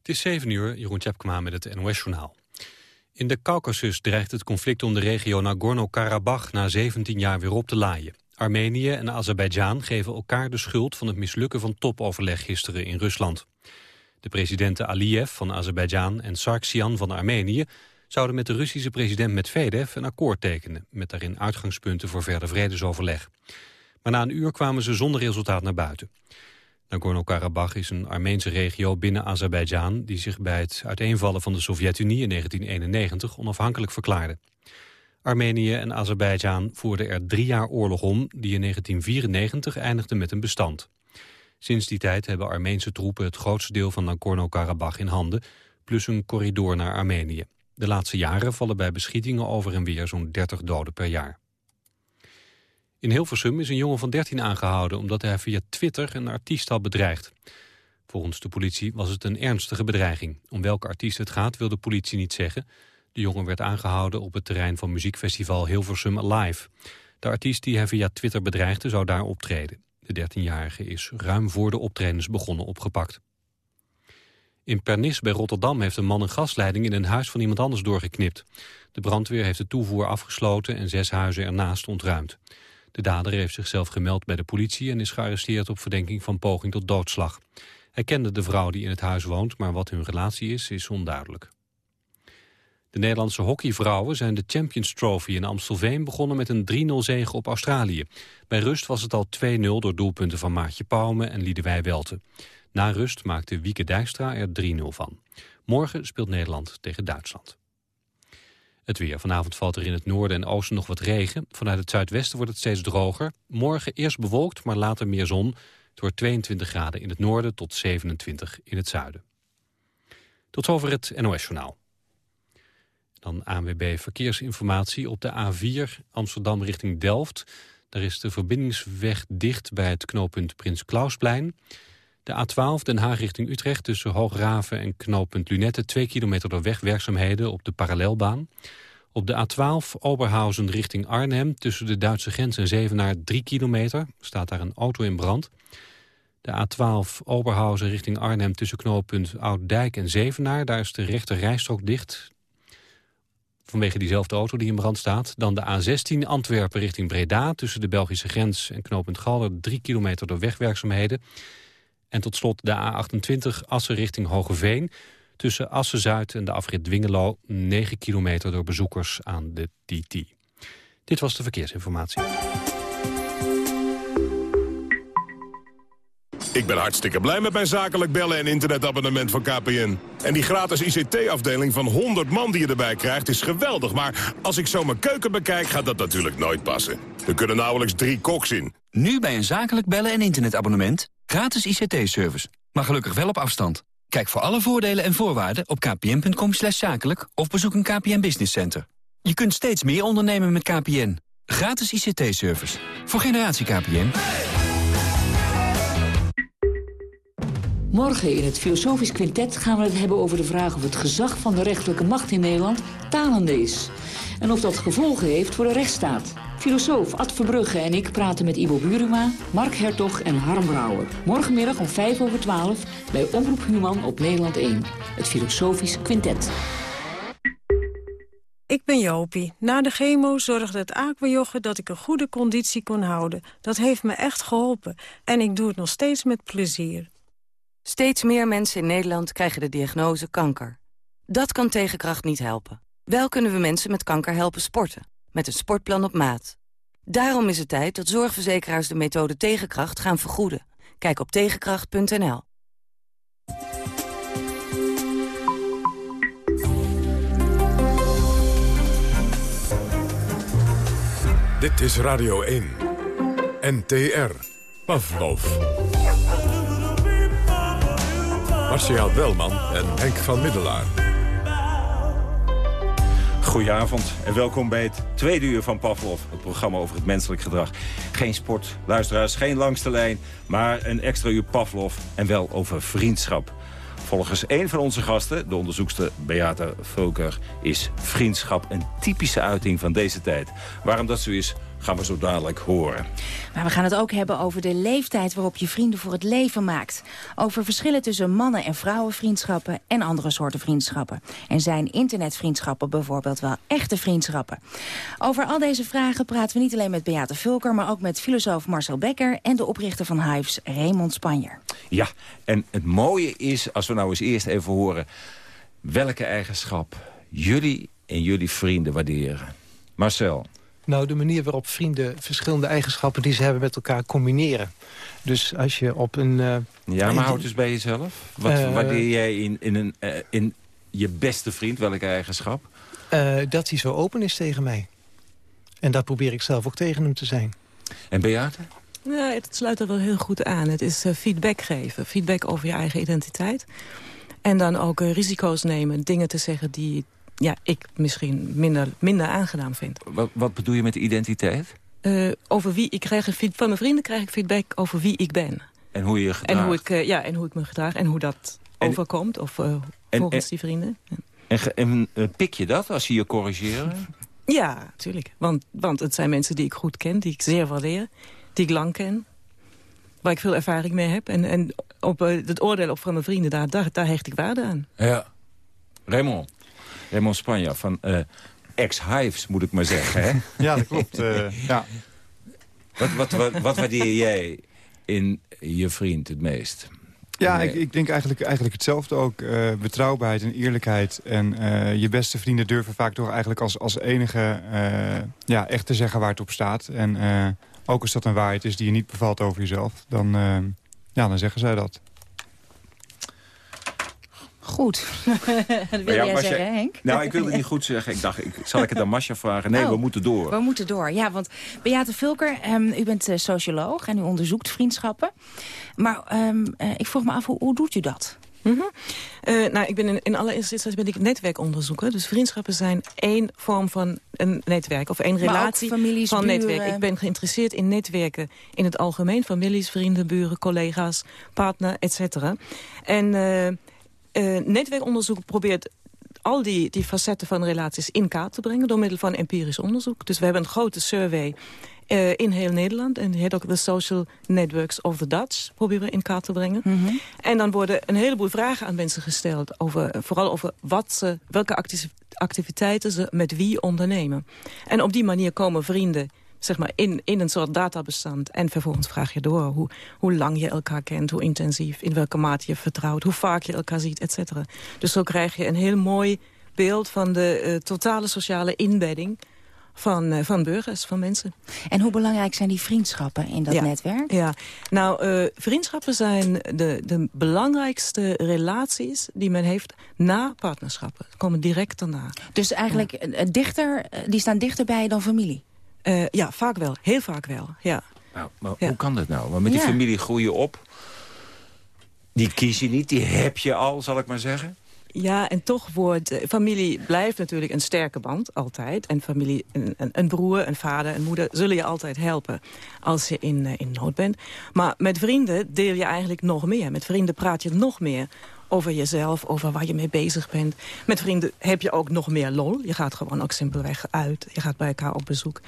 Het is 7 uur, Jeroen Tjepkema met het NOS-journaal. In de Caucasus dreigt het conflict om de regio Nagorno-Karabakh na 17 jaar weer op te laaien. Armenië en Azerbeidzjan geven elkaar de schuld van het mislukken van topoverleg gisteren in Rusland. De presidenten Aliyev van Azerbeidzjan en Sargsyan van Armenië zouden met de Russische president Medvedev een akkoord tekenen, met daarin uitgangspunten voor verder vredesoverleg. Maar na een uur kwamen ze zonder resultaat naar buiten. Nagorno-Karabakh is een Armeense regio binnen Azerbeidzjan... die zich bij het uiteenvallen van de Sovjet-Unie in 1991 onafhankelijk verklaarde. Armenië en Azerbeidzjan voerden er drie jaar oorlog om... die in 1994 eindigde met een bestand. Sinds die tijd hebben Armeense troepen het grootste deel van Nagorno-Karabakh in handen... plus een corridor naar Armenië. De laatste jaren vallen bij beschietingen over en weer zo'n 30 doden per jaar. In Hilversum is een jongen van 13 aangehouden... omdat hij via Twitter een artiest had bedreigd. Volgens de politie was het een ernstige bedreiging. Om welke artiest het gaat wil de politie niet zeggen. De jongen werd aangehouden op het terrein van muziekfestival Hilversum Live. De artiest die hij via Twitter bedreigde zou daar optreden. De 13-jarige is ruim voor de optredens begonnen opgepakt. In Pernis bij Rotterdam heeft een man een gasleiding in een huis van iemand anders doorgeknipt. De brandweer heeft de toevoer afgesloten en zes huizen ernaast ontruimd. De dader heeft zichzelf gemeld bij de politie en is gearresteerd op verdenking van poging tot doodslag. Hij kende de vrouw die in het huis woont, maar wat hun relatie is, is onduidelijk. De Nederlandse hockeyvrouwen zijn de Champions Trophy in Amstelveen begonnen met een 3-0 zege op Australië. Bij rust was het al 2-0 door doelpunten van Maartje Pauwme en Liedewij Welte. Na rust maakte Wieke Dijkstra er 3-0 van. Morgen speelt Nederland tegen Duitsland. Het weer. Vanavond valt er in het noorden en oosten nog wat regen. Vanuit het zuidwesten wordt het steeds droger. Morgen eerst bewolkt, maar later meer zon. Het wordt 22 graden in het noorden tot 27 in het zuiden. Tot zover het NOS-journaal. Dan ANWB Verkeersinformatie op de A4 Amsterdam richting Delft. Daar is de verbindingsweg dicht bij het knooppunt Prins Klausplein. De A12 Den Haag richting Utrecht tussen Hoograven en knooppunt Lunette... 2 kilometer door wegwerkzaamheden op de parallelbaan. Op de A12 Oberhausen richting Arnhem tussen de Duitse grens en Zevenaar 3 kilometer. Staat daar een auto in brand. De A12 Oberhausen richting Arnhem tussen knooppunt Ouddijk en Zevenaar. Daar is de rechter rijstrook dicht. Vanwege diezelfde auto die in brand staat. Dan de A16 Antwerpen richting Breda tussen de Belgische grens en knooppunt Galder. 3 kilometer door wegwerkzaamheden. En tot slot de A28 Assen richting Hogeveen. Tussen Assen-Zuid en de afrit Dwingelo 9 kilometer door bezoekers aan de TT. Dit was de verkeersinformatie. Ik ben hartstikke blij met mijn zakelijk bellen en internetabonnement van KPN. En die gratis ICT-afdeling van 100 man die je erbij krijgt is geweldig. Maar als ik zo mijn keuken bekijk, gaat dat natuurlijk nooit passen. Er kunnen nauwelijks drie koks in. Nu bij een zakelijk bellen en internetabonnement. Gratis ICT-service. Maar gelukkig wel op afstand. Kijk voor alle voordelen en voorwaarden op kpn.com zakelijk... of bezoek een KPN Business Center. Je kunt steeds meer ondernemen met KPN. Gratis ICT-service. Voor generatie KPN. Morgen in het Filosofisch Quintet gaan we het hebben over de vraag... of het gezag van de rechterlijke macht in Nederland talende is. En of dat gevolgen heeft voor de rechtsstaat. Filosoof Ad Verbrugge en ik praten met Ivo Buruma, Mark Hertog en Harm Brouwer. Morgenmiddag om 5 over 12 bij Omroep Human op Nederland 1. Het Filosofisch Quintet. Ik ben Jopie. Na de chemo zorgde het aquajoggen dat ik een goede conditie kon houden. Dat heeft me echt geholpen. En ik doe het nog steeds met plezier. Steeds meer mensen in Nederland krijgen de diagnose kanker. Dat kan tegenkracht niet helpen. Wel kunnen we mensen met kanker helpen sporten. Met een sportplan op maat. Daarom is het tijd dat zorgverzekeraars de methode Tegenkracht gaan vergoeden. Kijk op tegenkracht.nl. Dit is Radio 1. NTR. Pavlov. Marcia Welman en Henk van Middelaar. Goedenavond en welkom bij het tweede uur van Pavlov, het programma over het menselijk gedrag. Geen sport, luisteraars, geen langste lijn, maar een extra uur Pavlov en wel over vriendschap. Volgens een van onze gasten, de onderzoekster Beata Volker, is vriendschap een typische uiting van deze tijd. Waarom dat zo is, gaan we zo dadelijk horen. Maar we gaan het ook hebben over de leeftijd waarop je vrienden voor het leven maakt. Over verschillen tussen mannen- en vrouwenvriendschappen en andere soorten vriendschappen. En zijn internetvriendschappen bijvoorbeeld wel echte vriendschappen? Over al deze vragen praten we niet alleen met Beate Vulker... maar ook met filosoof Marcel Becker en de oprichter van Hives, Raymond Spanjer. Ja, en het mooie is, als we nou eens eerst even horen... welke eigenschap jullie en jullie vrienden waarderen. Marcel. Nou, de manier waarop vrienden verschillende eigenschappen die ze hebben met elkaar combineren. Dus als je op een... Uh, ja, maar houd dus bij jezelf. Wat uh, waardeer jij in, in, een, uh, in je beste vriend, welke eigenschap? dat hij zo open is tegen mij. En daar probeer ik zelf ook tegen hem te zijn. En Beate? Ja, het sluit er wel heel goed aan. Het is feedback geven. Feedback over je eigen identiteit. En dan ook risico's nemen. Dingen te zeggen die ja, ik misschien minder, minder aangenaam vind. Wat, wat bedoel je met identiteit? Uh, over wie ik krijg van mijn vrienden krijg ik feedback over wie ik ben. En hoe je je gedraagt. En hoe ik, uh, ja, en hoe ik me gedraag en hoe dat en, overkomt. Of uh, volgens en, die vrienden. En, en pik je dat als ze je corrigeren? Ja, natuurlijk. Want, want het zijn mensen die ik goed ken, die ik zeer waardeer. Die ik lang ken. Waar ik veel ervaring mee heb. En, en op het oordeel op van mijn vrienden, daar, daar, daar hecht ik waarde aan. Ja. Raymond. Raymond Spanja van uh, ex-Hives, moet ik maar zeggen. Hè? Ja, dat klopt. Uh, ja. Wat, wat, wat, wat waardeer jij in je vriend het meest? Ja, ik, ik, denk eigenlijk, eigenlijk hetzelfde ook. Uh, betrouwbaarheid en eerlijkheid. En uh, je beste vrienden durven vaak toch eigenlijk als, als enige uh, ja, echt te zeggen waar het op staat. En ook als dat een waarheid is die je niet bevalt over jezelf, dan, ja, dan zeggen zij dat. Goed. dat wil ja, jij zeggen, Henk? Nou, ik wilde niet goed zeggen. Ik dacht, ik, zal ik het aan Masja vragen? Nee, oh, we moeten door. We moeten door, ja. Want Beate Vulker, um, u bent uh, socioloog en u onderzoekt vriendschappen. Maar um, uh, ik vroeg me af, hoe, hoe doet u dat? Mm -hmm. uh, nou, ik ben in, in allereerste instantie ben ik netwerkonderzoeker. Dus vriendschappen zijn één vorm van een netwerk. Of één relatie families, van buren. netwerk. Ik ben geïnteresseerd in netwerken in het algemeen. Families, vrienden, buren, collega's, partner, et cetera. En uh, netwerkonderzoek probeert al die, die facetten van relaties in kaart te brengen... door middel van empirisch onderzoek. Dus we hebben een grote survey uh, in heel Nederland. En die heet ook de Social Networks of the Dutch. Proberen we in kaart te brengen. Mm -hmm. En dan worden een heleboel vragen aan mensen gesteld. Over, vooral over wat ze, welke activiteiten ze met wie ondernemen. En op die manier komen vrienden zeg maar, in, in een soort databestand. En vervolgens vraag je door hoe, hoe lang je elkaar kent, hoe intensief, in welke mate je vertrouwt, hoe vaak je elkaar ziet, et cetera. Dus zo krijg je een heel mooi beeld van de uh, totale sociale inbedding van, uh, van burgers, van mensen. En hoe belangrijk zijn die vriendschappen in dat ja. netwerk? Ja, nou, uh, vriendschappen zijn de, de belangrijkste relaties die men heeft na partnerschappen. Ze komen direct daarna. Dus eigenlijk ja. dichter, die staan dichterbij dan familie? Uh, ja, vaak wel. Heel vaak wel, ja. Nou, maar ja. hoe kan dat nou? Want met die ja. familie groei je op. Die kies je niet, die heb je al, zal ik maar zeggen. Ja, en toch wordt... Uh, familie blijft natuurlijk een sterke band, altijd. En familie, een, een, broer, een vader, een moeder... zullen je altijd helpen als je in, uh, in nood bent. Maar met vrienden deel je eigenlijk nog meer. Met vrienden praat je nog meer over jezelf, over waar je mee bezig bent. Met vrienden heb je ook nog meer lol. Je gaat gewoon ook simpelweg uit. Je gaat bij elkaar op bezoek.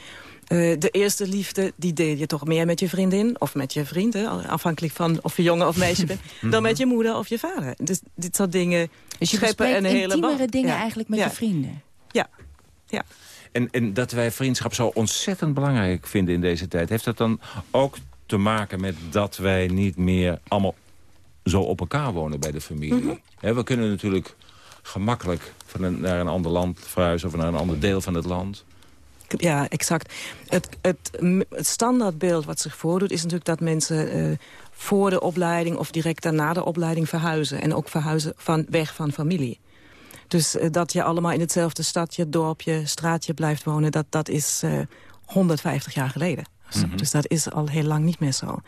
Uh, de eerste liefde, die deel je toch meer met je vriendin of met je vriend. Hè? Afhankelijk van of je jongen of meisje bent. dan met je moeder of je vader. Dus dit soort dingen dus je scheppen een hele intiemere dingen ja. eigenlijk met ja. je vrienden. Ja, ja. En, en dat wij vriendschap zo ontzettend belangrijk vinden in deze tijd... heeft dat dan ook te maken met dat wij niet meer allemaal zo op elkaar wonen bij de familie. Mm -hmm. we kunnen natuurlijk gemakkelijk van een, naar een ander land verhuizen... of naar een ander deel van het land. Ja, exact. Het, het, het standaardbeeld wat zich voordoet is natuurlijk dat mensen... Uh, voor de opleiding of direct daarna de opleiding verhuizen. En ook verhuizen van, weg van familie. Dus uh, dat je allemaal in hetzelfde stadje, dorpje, straatje blijft wonen... dat, dat is uh, 150 jaar geleden Mhm. Dus dat is al heel lang niet meer zo.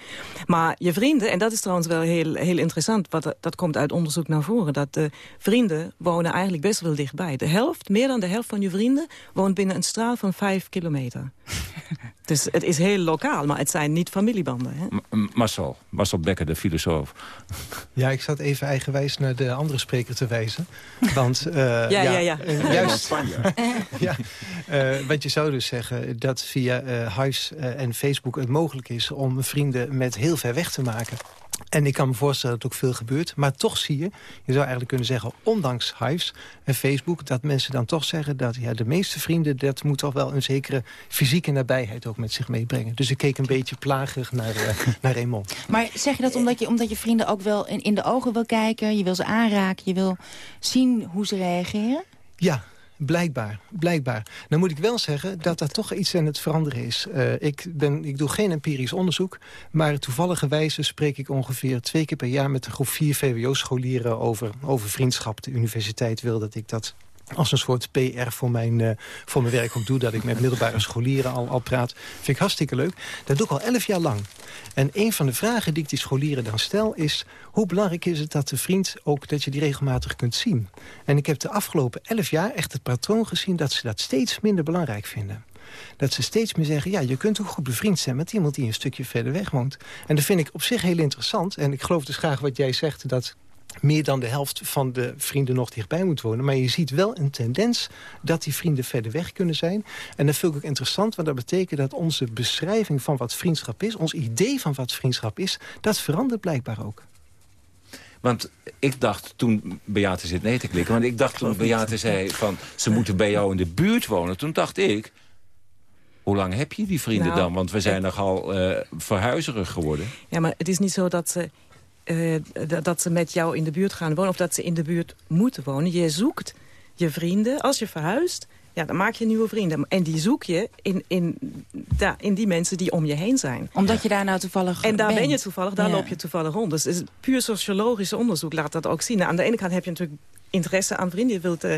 Maar je vrienden, en dat is trouwens wel heel, heel interessant... Wat, dat komt uit onderzoek naar voren... dat de vrienden wonen eigenlijk best wel dichtbij. De helft, meer dan de helft van je vrienden... woont binnen een straal van vijf kilometer. dus het is heel lokaal, maar het zijn niet familiebanden. Hè? Marcel, Marcel Becker, de filosoof. Ja, ik zat even eigenwijs naar de andere spreker te wijzen. Want, uh, ja, ja, ja, ja. Uh, juist, ja, uh, want je zou dus zeggen dat via Huis en Facebook het mogelijk is... om vrienden met heel ver weg te maken. En ik kan me voorstellen dat ook veel gebeurt. Maar toch zie je, je zou eigenlijk kunnen zeggen... ondanks Hives en Facebook, dat mensen dan toch zeggen... dat ja, de meeste vrienden, dat moet toch wel een zekere fysieke nabijheid ook met zich meebrengen. Dus ik keek een beetje plagerig naar, uh, naar Raymond. Maar zeg je dat omdat je, omdat je vrienden ook wel in, in de ogen wil kijken... je wil ze aanraken, je wil zien hoe ze reageren? Ja, Blijkbaar, blijkbaar. Dan moet ik wel zeggen dat er toch iets aan het veranderen is. Uh, ik, ben, ik doe geen empirisch onderzoek, maar toevallige wijze spreek ik ongeveer twee keer per jaar met een groep vier VWO-scholieren over, over vriendschap. De universiteit wil dat ik dat als een soort PR voor mijn, uh, voor mijn werk ook doe... dat ik met middelbare scholieren al, al praat. Vind ik hartstikke leuk. Dat doe ik al elf jaar lang. En een van de vragen die ik die scholieren dan stel is... hoe belangrijk is het dat de vriend ook dat je die regelmatig kunt zien? En ik heb de afgelopen elf jaar echt het patroon gezien... dat ze dat steeds minder belangrijk vinden dat ze steeds meer zeggen... ja, je kunt ook goed bevriend zijn met iemand die een stukje verder weg woont. En dat vind ik op zich heel interessant. En ik geloof dus graag wat jij zegt... dat meer dan de helft van de vrienden nog dichtbij moet wonen. Maar je ziet wel een tendens dat die vrienden verder weg kunnen zijn. En dat vind ik ook interessant, want dat betekent dat onze beschrijving van wat vriendschap is... ons idee van wat vriendschap is, dat verandert blijkbaar ook. Want ik dacht toen Beate zit nee te klikken... want ik dacht toen Beate zei van ze moeten bij jou in de buurt wonen... toen dacht ik, hoe lang heb je die vrienden nou, dan? Want we zijn nogal uh, verhuizerig geworden. Ja, maar het is niet zo dat ze uh, dat ze met jou in de buurt gaan wonen... of dat ze in de buurt moeten wonen. Je zoekt je vrienden. Als je verhuist, ja, dan maak je nieuwe vrienden. En die zoek je in, in, da, in die mensen die om je heen zijn. Omdat je daar nou toevallig En daar bent. ben je toevallig, daar ja. loop je toevallig rond. Dus het is puur sociologisch onderzoek laat dat ook zien. Nou, aan de ene kant heb je natuurlijk interesse aan vrienden. Je wilt uh,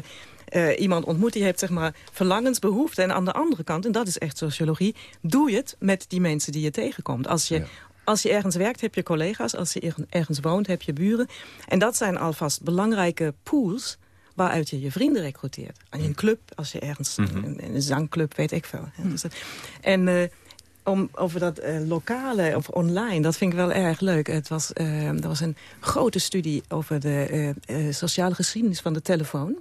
uh, iemand ontmoeten, je hebt zeg maar verlangens, behoeften. En aan de andere kant, en dat is echt sociologie... doe je het met die mensen die je tegenkomt. Als je... Ja als je ergens werkt, heb je collega's. Als je ergens woont, heb je buren. En dat zijn alvast belangrijke pools waaruit je je vrienden recruteert. In een club, als je ergens... Mm -hmm. in, een zangclub, weet ik veel. Mm. Dus dat, en... Uh, om, over dat uh, lokale of online, dat vind ik wel erg leuk. Het was, uh, er was een grote studie over de uh, sociale geschiedenis van de telefoon.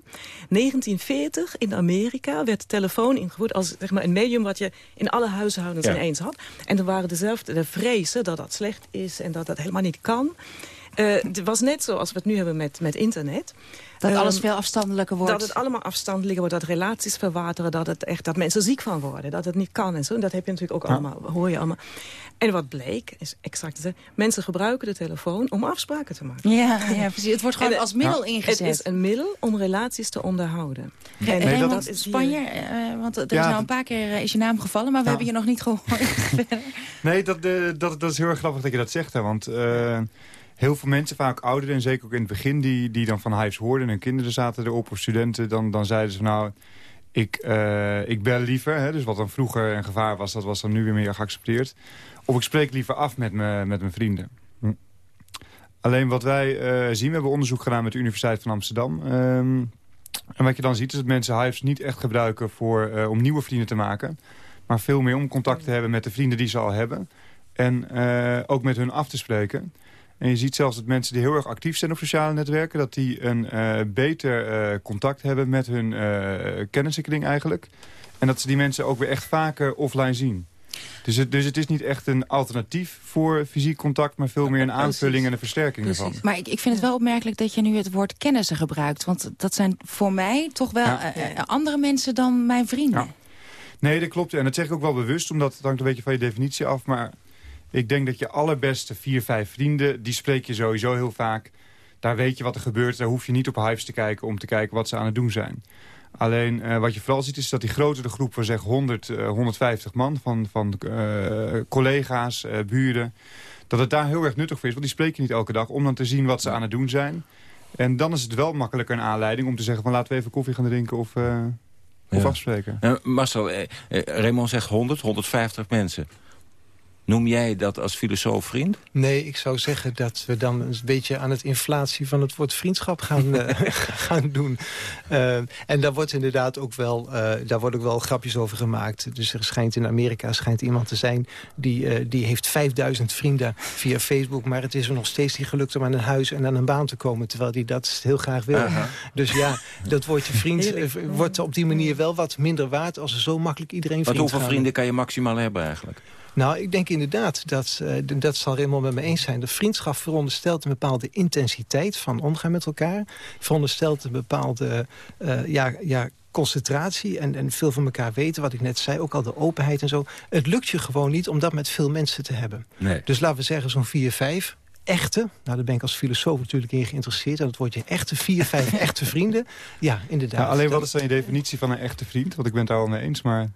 1940 in Amerika werd de telefoon ingevoerd als zeg maar, een medium... wat je in alle huishoudens ja. ineens had. En er waren dezelfde de vrezen dat dat slecht is en dat dat helemaal niet kan. Het was net zoals we het nu hebben met, met internet. Dat um, alles veel afstandelijker wordt. Dat het allemaal afstandelijker wordt, dat relaties verwateren... dat, het echt, dat mensen ziek van worden, dat het niet kan en zo. En dat heb je natuurlijk ook ja. allemaal, hoor je allemaal. En wat bleek, is exact te mensen gebruiken de telefoon om afspraken te maken. Ja, ja precies. Het wordt gewoon en, als middel ja. ingezet. Het is een middel om relaties te onderhouden. Ja, en nee, dat is Spanje, uh, want er is nou een paar keer uh, is je naam gevallen... maar we hebben je nog niet gehoord. nee, dat, uh, dat, dat is heel erg grappig dat je dat zegt, hè, want heel veel mensen, vaak ouderen en zeker ook in het begin... die, die dan van Hives hoorden en kinderen zaten erop of studenten... dan, dan zeiden ze nou, ik, uh, ik bel liever. Hè, dus wat dan vroeger een gevaar was, dat was dan nu weer meer geaccepteerd. Of ik spreek liever af met, me, met mijn vrienden. Hm. Alleen wat wij uh, zien, we hebben onderzoek gedaan met de Universiteit van Amsterdam... Um, en wat je dan ziet is dat mensen Hives niet echt gebruiken voor, uh, om nieuwe vrienden te maken... maar veel meer om contact te hebben met de vrienden die ze al hebben... en ook met hun af te spreken... En je ziet zelfs dat mensen die heel erg actief zijn op sociale netwerken... dat die een uh, beter uh, contact hebben met hun uh, kennissenkring eigenlijk. En dat ze die mensen ook weer echt vaker offline zien. Dus het, dus het is niet echt een alternatief voor fysiek contact... maar veel meer een aanvulling en een versterking ervan. Maar ik, ik vind het wel opmerkelijk dat je nu het woord kennissen gebruikt. Want dat zijn voor mij toch wel ja. andere mensen dan mijn vrienden. Ja. Nee, dat klopt. En dat zeg ik ook wel bewust, omdat het hangt een beetje van je definitie af. Maar ik denk dat je allerbeste vier, vijf vrienden... die spreek je sowieso heel vaak. Daar weet je wat er gebeurt. Daar hoef je niet op Hives te kijken om te kijken wat ze aan het doen zijn. Alleen uh, wat je vooral ziet is dat die grotere groep van zeg 100, uh, 150 man... van, van uh, collega's, buren... dat het daar heel erg nuttig voor is. Want die spreek je niet elke dag om dan te zien wat ze aan het doen zijn. En dan is het wel makkelijker een aanleiding om te zeggen... van laten we even koffie gaan drinken of, of ja. afspreken. Marcel, eh, eh, Raymond zegt 100, 150 mensen. Noem jij dat als filosoof vriend? Nee, ik zou zeggen dat we dan een beetje aan het inflatie van het woord vriendschap gaan, uh, gaan doen. Uh, en daar wordt inderdaad ook wel, uh, daar wordt ook wel grapjes over gemaakt. Dus er schijnt in Amerika schijnt iemand te zijn die, die heeft 5000 vrienden via Facebook. Maar het is er nog steeds niet gelukt om aan een huis en aan een baan te komen. Terwijl hij dat heel graag wil. -huh. Dus ja, dat woordje vriend wordt op die manier wel wat minder waard als er zo makkelijk iedereen vriend Want hoeveel vrienden kan je maximaal hebben eigenlijk? Nou, ik denk inderdaad, dat, uh, dat zal Raymond met me eens zijn... de vriendschap veronderstelt een bepaalde intensiteit van omgaan met elkaar. Veronderstelt een bepaalde uh, ja, ja, concentratie en, en veel van elkaar weten. Wat ik net zei, ook al de openheid en zo. Het lukt je gewoon niet om dat met veel mensen te hebben. Nee. Dus laten we zeggen zo'n vier, vijf echte, nou daar ben ik als filosoof natuurlijk in geïnteresseerd... en dat wordt je echte vier, vijf echte vrienden. Ja, inderdaad. Nou, alleen wat is dan je definitie van een echte vriend? Want ik ben het daar al mee eens, maar...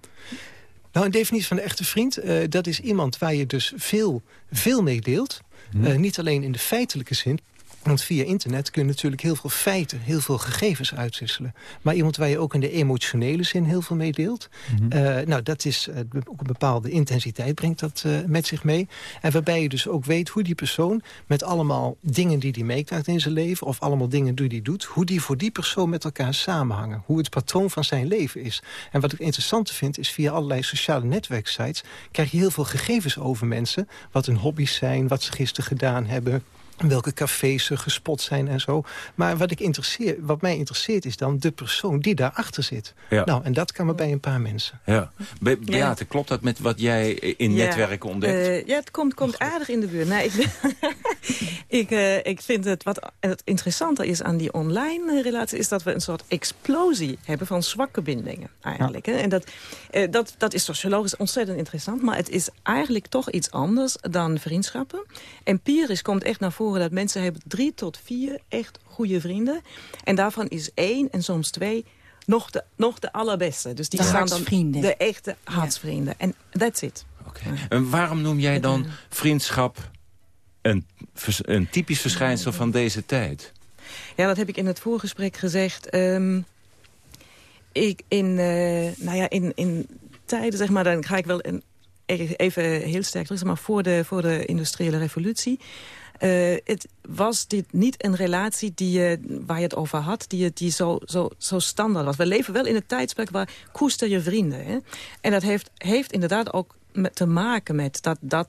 Nou, een definitie van een echte vriend, uh, dat is iemand waar je dus veel, veel mee deelt. Hmm. Uh, niet alleen in de feitelijke zin, want via internet kun je natuurlijk heel veel feiten, heel veel gegevens uitwisselen. Maar iemand waar je ook in de emotionele zin heel veel mee deelt. Mm -hmm. uh, nou, dat is uh, ook een bepaalde intensiteit brengt dat uh, met zich mee. En waarbij je dus ook weet hoe die persoon met allemaal dingen die hij meekrijgt in zijn leven... of allemaal dingen die hij doet, hoe die voor die persoon met elkaar samenhangen. Hoe het patroon van zijn leven is. En wat ik interessant vind is via allerlei sociale netwerksites... krijg je heel veel gegevens over mensen. Wat hun hobby's zijn, wat ze gisteren gedaan hebben welke cafés ze gespot zijn en zo. Maar wat, ik interesseer, wat mij interesseert is dan de persoon die daarachter zit. Ja. Nou, en dat kan maar bij een paar mensen. Ja. Be Beate, klopt dat met wat jij in ja. netwerken ontdekt? Uh, ja, het komt, komt aardig in de buurt. Nee, ik, ik, uh, ik vind het wat het interessante is aan die online relatie... is dat we een soort explosie hebben van zwakke bindingen eigenlijk. Ja. Hè? En dat, uh, dat, dat is sociologisch ontzettend interessant... maar het is eigenlijk toch iets anders dan vriendschappen. Empirisch komt echt naar voren dat mensen hebben drie tot vier echt goede vrienden. En daarvan is één en soms twee nog de, nog de allerbeste. Dus die de staan dan de echte hartsvrienden. En ja. that's it. Okay. En waarom noem jij dan vriendschap een, een typisch verschijnsel van deze tijd? Ja, dat heb ik in het voorgesprek gezegd. Um, ik in, uh, nou ja, in, in tijden, zeg maar, dan ga ik wel een, even heel sterk terug, zeg maar, voor de, voor de industriële revolutie. Uh, het was dit niet een relatie die je, waar je het over had, die, die zo, zo, zo standaard was. We leven wel in een tijdsperk waar koester je vrienden. Hè? En dat heeft, heeft inderdaad ook te maken met dat... dat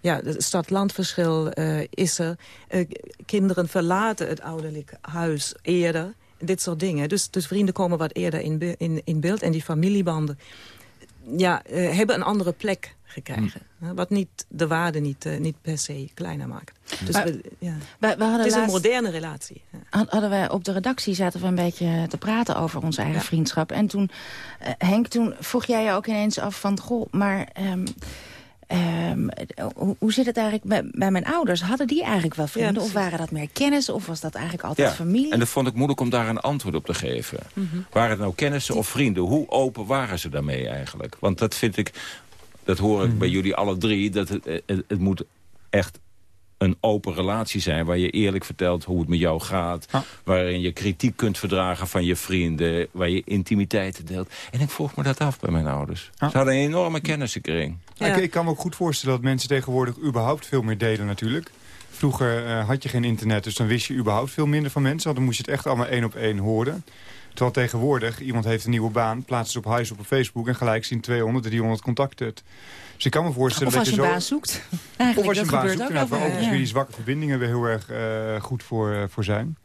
ja, stad-landverschil is er. kinderen verlaten het ouderlijk huis eerder. Dit soort dingen. Dus, dus vrienden komen wat eerder in, in, in beeld. En die familiebanden ja, hebben een andere plek gekregen. Hm. Wat niet de waarde niet, uh, niet per se kleiner maakt. Dus maar, we, ja. we, we het is laatst, een moderne relatie. Ja. Hadden wij op de redactie zaten we een beetje te praten over onze eigen ja. vriendschap. En toen, uh, Henk, toen vroeg jij je ook ineens af van... Goh, maar... Um, Um, hoe, hoe, zit het eigenlijk bij, bij, mijn ouders? Hadden die eigenlijk wel vrienden? Ja, of waren dat meer kennis? Of was dat eigenlijk altijd ja, familie? En dat vond ik moeilijk om daar een antwoord op te geven. Mm -hmm. Waren het nou kennissen of vrienden? Hoe open waren ze daarmee eigenlijk? Want dat vind ik dat hoor ik mm. bij jullie alle drie, dat het, het, het, moet echt een open relatie zijn... waar je eerlijk vertelt hoe het met jou gaat... Ah. waarin je kritiek kunt verdragen van je vrienden... waar je intimiteiten deelt. En ik vroeg me dat af bij mijn ouders. Ah. Ze hadden een enorme kennissenkring. Ja. Ik, ik, kan me ook goed voorstellen dat mensen tegenwoordig... überhaupt veel meer delen natuurlijk. Vroeger uh, had je geen internet, dus dan wist je überhaupt veel minder van mensen. Dan moest je het echt allemaal één op één horen. Terwijl tegenwoordig, iemand heeft een nieuwe baan, plaatst het op huis op Facebook... en gelijk zien 200, 300 contacten. Dus ik kan me voorstellen of als dat je, je zo... een baan zoekt. Of als je een baan zoekt, ook inderdaad, waar ja. die zwakke verbindingen weer heel erg uh, goed voor, uh, voor zijn.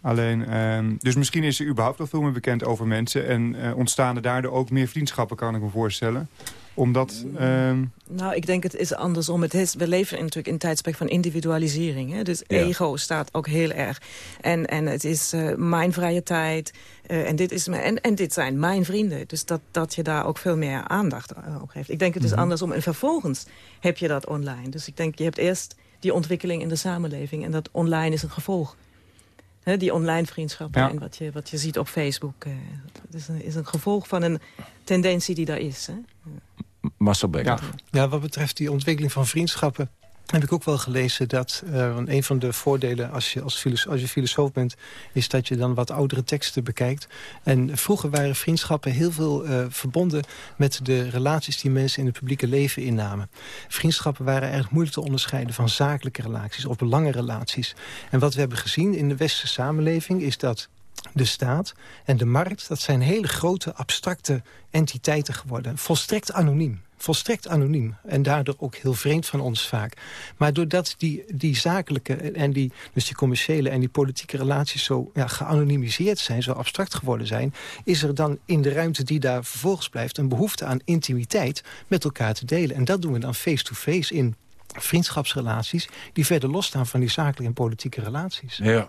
Alleen, uh, dus misschien is er überhaupt wel veel meer bekend over mensen... en uh, ontstaan er daardoor ook meer vriendschappen, kan ik me voorstellen omdat... Uh... Nou, ik denk het is andersom. Het is, we leven natuurlijk in een tijdsperk van individualisering. Hè? Dus ja. ego staat ook heel erg. En, en het is uh, mijn vrije tijd. Uh, en, dit is mijn, en, en dit zijn mijn vrienden. Dus dat, dat je daar ook veel meer aandacht op geeft. Ik denk het is mm -hmm. andersom. En vervolgens heb je dat online. Dus ik denk, je hebt eerst die ontwikkeling in de samenleving. En dat online is een gevolg. He, die online vriendschappen ja. en wat je, wat je ziet op Facebook. Uh, is, een, is een gevolg van een tendentie die daar is. Hè? Marcel Becker. Ja. ja, wat betreft die ontwikkeling van vriendschappen... heb ik ook wel gelezen dat uh, een van de voordelen als je, als, als je filosoof bent... is dat je dan wat oudere teksten bekijkt. En vroeger waren vriendschappen heel veel uh, verbonden met de relaties... die mensen in het publieke leven innamen. Vriendschappen waren erg moeilijk te onderscheiden van zakelijke relaties... of belangenrelaties. En wat we hebben gezien in de westerse samenleving is dat de staat en de markt... dat zijn hele grote, abstracte entiteiten geworden. Volstrekt anoniem volstrekt anoniem. En daardoor ook heel vreemd van ons vaak. Maar doordat die, die zakelijke en die, dus die commerciële en die politieke relaties zo ja, geanonimiseerd zijn, zo abstract geworden zijn, is er dan in de ruimte die daar vervolgens blijft een behoefte aan intimiteit met elkaar te delen. En dat doen we dan face-to-face -face in vriendschapsrelaties die verder losstaan van die zakelijke en politieke relaties. Ja.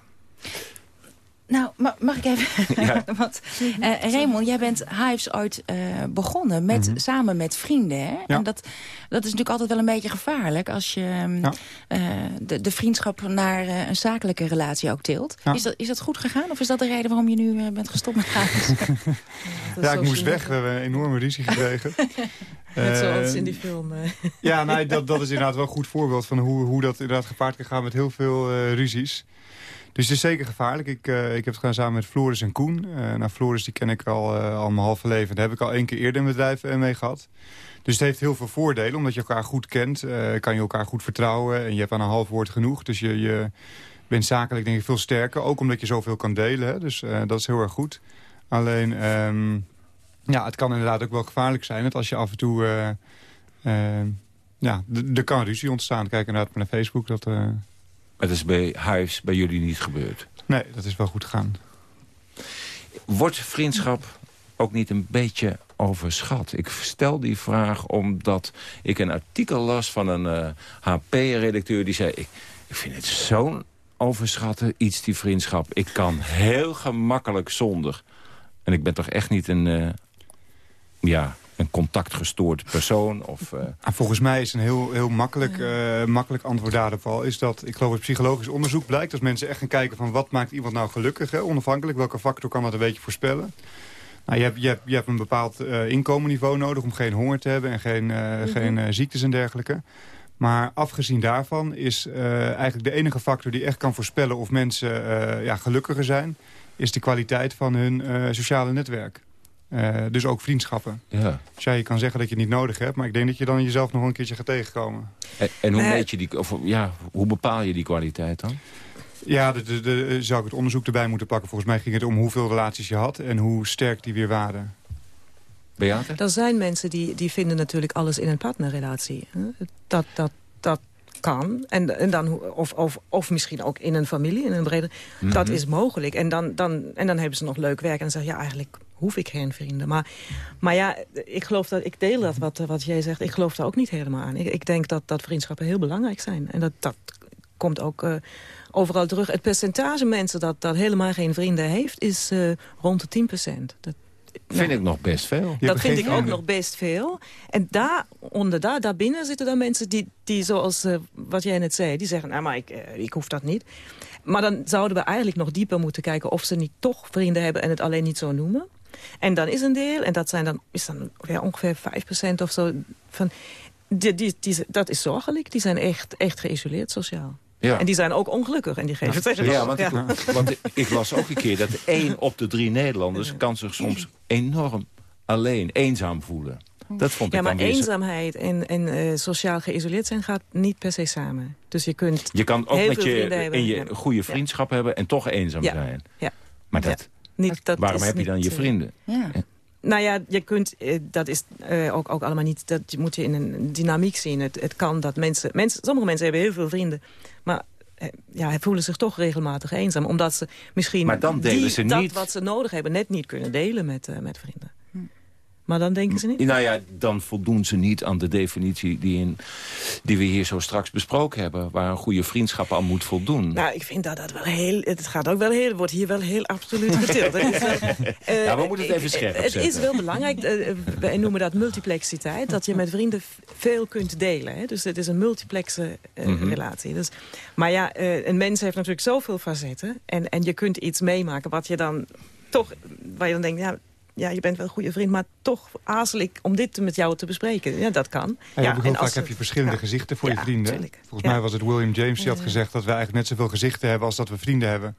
Nou, mag ik even... Ja. Want, uh, Raymond, jij bent Hives ooit uh, begonnen met, mhm. samen met vrienden. Hè? Ja. En dat, dat is natuurlijk altijd wel een beetje gevaarlijk... als je ja. uh, de, de vriendschap naar een zakelijke relatie ook tilt. Is, dat, is dat goed gegaan? Of is dat de reden waarom je nu bent gestopt met Hives? ja, ik moest weg. We hebben een enorme ruzie gekregen. Net zoals in die film. ja, nou, dat, dat is inderdaad wel een goed voorbeeld... van hoe, hoe dat inderdaad gepaard kan gaan met heel veel ruzies. Dus het is zeker gevaarlijk. Ik, uh, ik heb het gedaan samen met Floris en Koen. Uh, nou, Floris die ken ik al, uh, al mijn halve leven. Daar heb ik al één keer eerder een bedrijf mee gehad. Dus het heeft heel veel voordelen. Omdat je elkaar goed kent, kan je elkaar goed vertrouwen. En je hebt aan een half woord genoeg. Dus je, je bent zakelijk denk ik veel sterker. Ook omdat je zoveel kan delen. Hè. Dus dat is heel erg goed. Alleen, um, ja, het kan inderdaad ook wel gevaarlijk zijn. Dat als je af en toe... ja, er kan ruzie ontstaan. Kijk inderdaad naar Facebook. Dat... Maar dat is bij Hives bij jullie niet gebeurd? Nee, dat is wel goed gegaan. Wordt vriendschap ook niet een beetje overschat? Ik stel die vraag omdat ik een artikel las van een uh, eh, HP-redacteur... die zei, ik, ik vind het zo'n overschatten, iets die vriendschap. Ik kan heel gemakkelijk zonder. En ik ben toch echt niet een... Uh, ja, een contactgestoord persoon? Of, uh... Volgens mij is een heel, heel makkelijk, uh, makkelijk antwoord daarop is dat, ik geloof het psychologisch onderzoek blijkt... dat mensen echt gaan kijken van wat maakt iemand nou gelukkig, hè? onafhankelijk. Welke factor kan dat een beetje voorspellen? Nou, je, hebt, je, hebt, je hebt een bepaald uh, inkomenniveau nodig om geen honger te hebben... en geen, mm geen ziektes en dergelijke. Maar afgezien daarvan is eigenlijk de enige factor die echt kan voorspellen... of mensen ja, gelukkiger zijn, is de kwaliteit van hun sociale netwerk. Uh, dus ook vriendschappen. Ja. Dus ja, je kan zeggen dat je het niet nodig hebt... maar ik denk dat je dan jezelf nog een keertje gaat tegenkomen. En, en hoe, meet je die, of, ja, hoe bepaal je die kwaliteit dan? Ja, de, de, de, zou ik het onderzoek erbij moeten pakken. Volgens mij ging het om hoeveel relaties je had... en hoe sterk die weer waren. Beate? Er zijn mensen die, die vinden natuurlijk alles in een partnerrelatie. Dat, dat, dat kan. En, en dan, of, of, of misschien ook in een familie, in een brede. Dat mhm. is mogelijk. En dan, dan, en dan hebben ze nog leuk werk. En dan zeggen ja, eigenlijk hoef ik geen vrienden. Maar, maar ja, ik geloof dat ik deel dat wat, wat jij zegt. Ik geloof daar ook niet helemaal aan. Ik, ik denk dat, dat vriendschappen heel belangrijk zijn. En dat, dat komt ook uh, overal terug. Het percentage mensen dat, dat helemaal geen vrienden heeft... is uh, rond de 10 procent. Dat vind ik nog best veel. Dat vind ik ook nog best veel. En daar, onder daar, daarbinnen zitten dan mensen die, die zoals uh, wat jij net zei... die zeggen, nou, maar ik, ik hoef dat niet. Maar dan zouden we eigenlijk nog dieper moeten kijken... of ze niet toch vrienden hebben en het alleen niet zo noemen. En dan is een deel, en dat zijn dan, is dan ja, ongeveer 5% of zo... Van, die, die, die, dat is zorgelijk. Die zijn echt, echt geïsoleerd sociaal. Ja. En die zijn ook ongelukkig en die geven tegen. Ja, want, ja. Ik, want ik las ook een keer dat één op de drie Nederlanders... kan zich soms enorm alleen, eenzaam voelen. Dat vond ja, ik maar eenzaamheid en, en uh, sociaal geïsoleerd zijn gaat niet per se samen. Dus je kunt Je kan ook met je, in je goede vriendschap hebben en toch eenzaam zijn. Ja. Maar dat, niet, dat Waarom heb je dan je vrienden? Ja. Nou ja, je kunt, eh, dat is uh, ook, ook allemaal niet, dat moet je in een dynamiek zien. Het, het kan dat mensen, mensen, sommige mensen hebben heel veel vrienden, maar eh, ja, voelen zich toch regelmatig eenzaam. Omdat ze misschien maar dan delen die, ze dat wat ze nodig hebben net niet kunnen delen met, met vrienden. Maar dan denken ze niet? Nou ja, dan voldoen ze niet aan de definitie die, in, die we hier zo straks besproken hebben. Waar een goede vriendschap aan moet voldoen. Nou, ik vind dat dat wel heel... Het gaat ook wel heel... wordt hier wel heel absoluut getild. uh, ja, we moeten het even scherp Het is wel belangrijk. Uh, wij noemen dat multiplexiteit. Dat je met vrienden veel kunt delen. Hè? Dus het is een multiplexe mhm. relatie. Dus, maar ja, een mens heeft natuurlijk zoveel facetten. En, en je kunt iets meemaken wat je dan toch... Waar je dan denkt, ja, ja, je bent wel een goede vriend... maar toch aarzel ik om dit met jou te bespreken. Ja, dat kan. Ja, ja, heel vaak heb je verschillende gezichten voor je vrienden. Tuurlijk. Volgens mij was het William James die had gezegd... dat we eigenlijk net zoveel gezichten hebben als dat we vrienden hebben.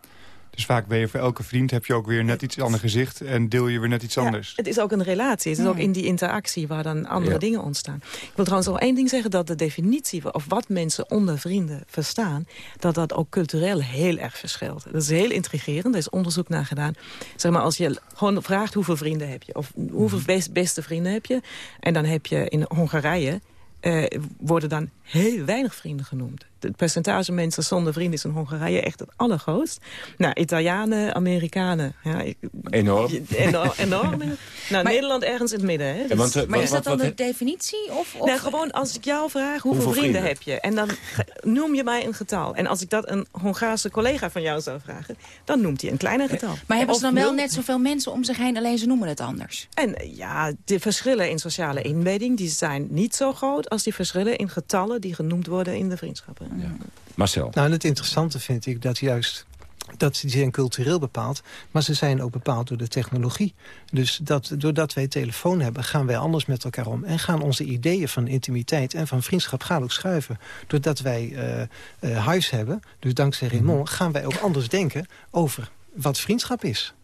Dus vaak ben je voor elke vriend heb je ook weer net iets ander gezicht... en deel je weer net iets anders. Het is ook een relatie. Het is ook Hmm. in die interactie waar dan andere Ja. dingen ontstaan. Ik wil trouwens nog één ding zeggen. Dat de definitie of wat mensen onder vrienden verstaan... dat dat ook cultureel heel erg verschilt. Dat is heel intrigerend. Er is onderzoek naar gedaan. Zeg maar als je gewoon vraagt hoeveel vrienden heb je... of hoeveel best- beste vrienden heb je... en dan heb je in Hongarije... eh, worden dan heel weinig vrienden genoemd. Het percentage mensen zonder vrienden is in Hongarije echt het allergrootst. Nou, Italianen, Amerikanen... Ja, ik- Enorm. Enorm. enorm. Nou, Nederland ergens in het midden. Hè? Dus- Ja, want, eh, Maar wat- is dat wat- dan wat- de definitie? Of, of... Nee, gewoon als ik jou vraag, hoeveel, Hoeveel vrienden, vrienden? heb je? En dan noem je mij een getal. En als ik dat een Hongaarse collega van jou zou vragen... dan noemt hij een kleiner getal. Maar hebben ze dan wel net zoveel mensen om zich heen, alleen ze noemen het anders? En eh, ja, de verschillen in sociale inbedding... die zijn niet zo groot als die verschillen in getallen... die genoemd worden in de vriendschappen. Marcel. Nou, en het interessante vind ik dat juist... Dat ze die zijn cultureel bepaald, maar ze zijn ook bepaald door de technologie. Dus dat, doordat wij telefoon hebben, gaan wij anders met elkaar om. En gaan onze ideeën van intimiteit en van vriendschap gaan ook schuiven. Doordat wij eh eh, huis hebben, dus dankzij Raymond... gaan wij ook anders denken over wat vriendschap is.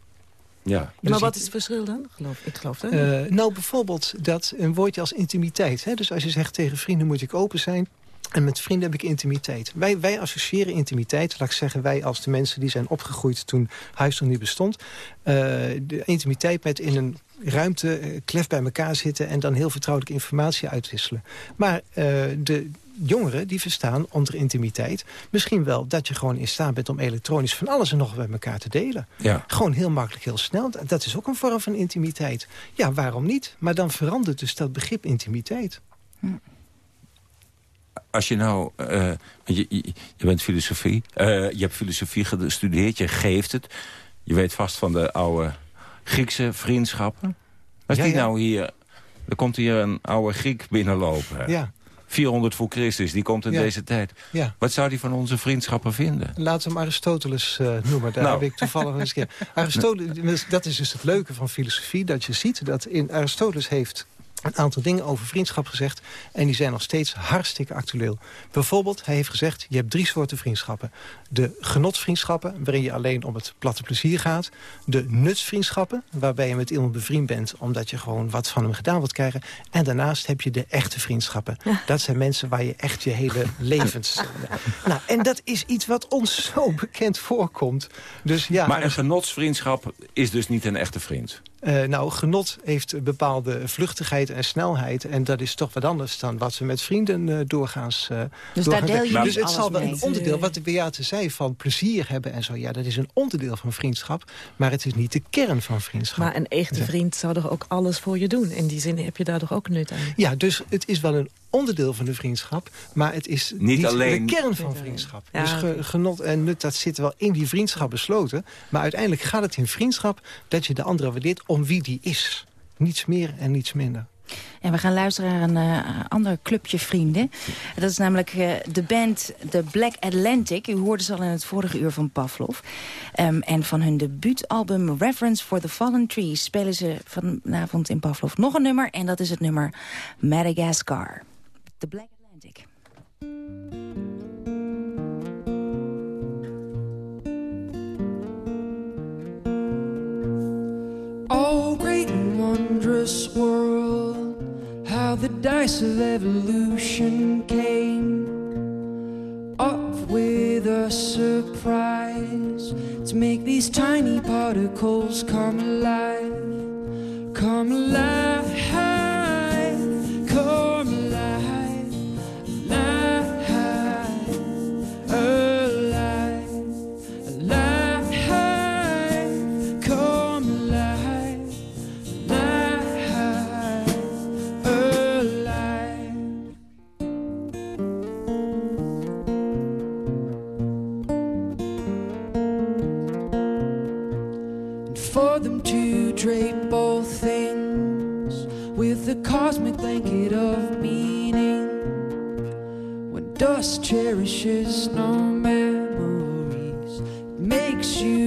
Ja. maar Dus wat ik- is het verschil dan? Geloof, ik geloof dat. Eh, nou, bijvoorbeeld dat een woordje als intimiteit. Hè? Dus als je zegt tegen vrienden moet ik open zijn... en met vrienden heb ik intimiteit. Wij, wij associëren intimiteit, laat ik zeggen wij als de mensen... die zijn opgegroeid toen huis nog niet bestond... eh, de intimiteit met in een ruimte eh, klef bij elkaar zitten... en dan heel vertrouwelijke informatie uitwisselen. Maar eh, de jongeren die verstaan onder intimiteit... misschien wel dat je gewoon in staat bent om elektronisch van alles en nog wat bij elkaar te delen. Ja. Gewoon heel makkelijk, heel snel. Dat is ook een vorm van intimiteit. Ja, waarom niet? Maar dan verandert dus dat begrip intimiteit. Als je nou... eh, je, je, je bent filosofie. eh, je hebt filosofie gestudeerd. Je geeft het. Je weet vast van de oude Griekse vriendschappen. Als Ja, die ja. nou hier... Er komt hier een oude Griek binnenlopen. Ja, 400 voor Christus, die komt in Ja. deze tijd. ja. Wat zou die van onze vriendschappen vinden? Laten we hem Aristoteles eh, noemen. Daar Nou. heb ik toevallig eens een keer... Aristoteles, dat is dus het leuke van filosofie. Dat je ziet dat in Aristoteles heeft een aantal dingen over vriendschap gezegd... en die zijn nog steeds hartstikke actueel. Bijvoorbeeld, hij heeft gezegd, je hebt drie soorten vriendschappen. De genotsvriendschappen, waarin je alleen om het platte plezier gaat. De nutsvriendschappen, waarbij je met iemand bevriend bent... omdat je gewoon wat van hem gedaan wilt krijgen. En daarnaast heb je de echte vriendschappen. Dat zijn mensen waar je echt je hele levens... nou, en dat is iets wat ons zo bekend voorkomt. Dus ja, maar een genotsvriendschap is dus niet een echte vriend. Eh, nou, genot heeft bepaalde vluchtigheid en snelheid. En dat is toch wat anders dan wat we met vrienden eh, doorgaans... eh, Dus doorgaans daar deel je niet Dus het zal wel een onderdeel, wat de Beate zei, van plezier hebben en zo. Ja, dat is een onderdeel van vriendschap. Maar het is niet de kern van vriendschap. Maar een echte vriend zou toch ook alles voor je doen? In die zin heb je daar toch ook nut aan? Ja, dus het is wel een onderdeel van de vriendschap. Maar het is niet, alleen- de kern van vriendschap. Ja, dus ge- genot en nut, dat zit wel in die vriendschap besloten. Maar uiteindelijk gaat het in vriendschap dat je de andere waardeert om wie die is. Niets meer en niets minder. En we gaan luisteren naar een eh, ander clubje vrienden. Dat is namelijk eh, de band The Black Atlantic. U hoorde ze al in het vorige uur van Pavlov. Ehm, en van hun debuutalbum Reference for the Fallen Trees... spelen ze vanavond in Pavlov nog een nummer. En dat is het nummer Madagascar. The Black Atlantic. Oh, great and wondrous world, how the dice of evolution came up with a surprise to make these tiny particles come alive, come alive, blanket of meaning. When dust cherishes no memories, it makes you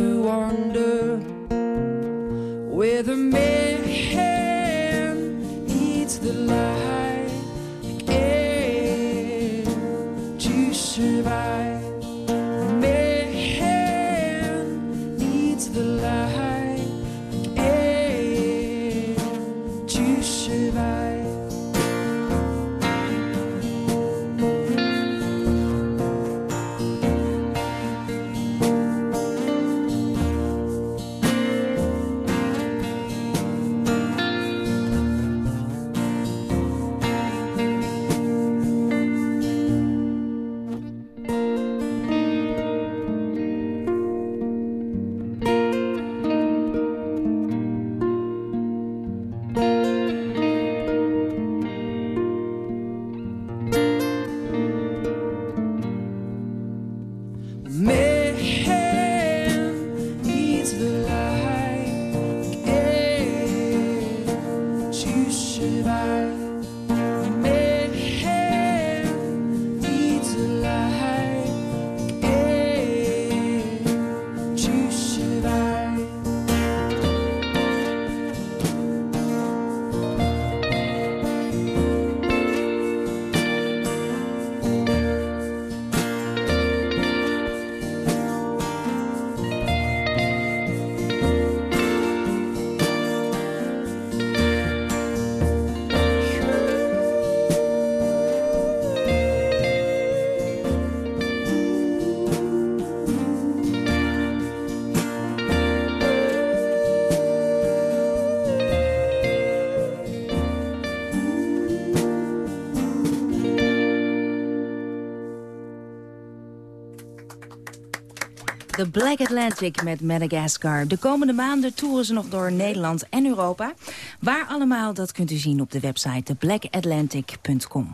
The Black Atlantic met Madagascar. De komende maanden toeren ze nog door Nederland en Europa. Waar allemaal, dat kunt u zien op de website theblackatlantic.com.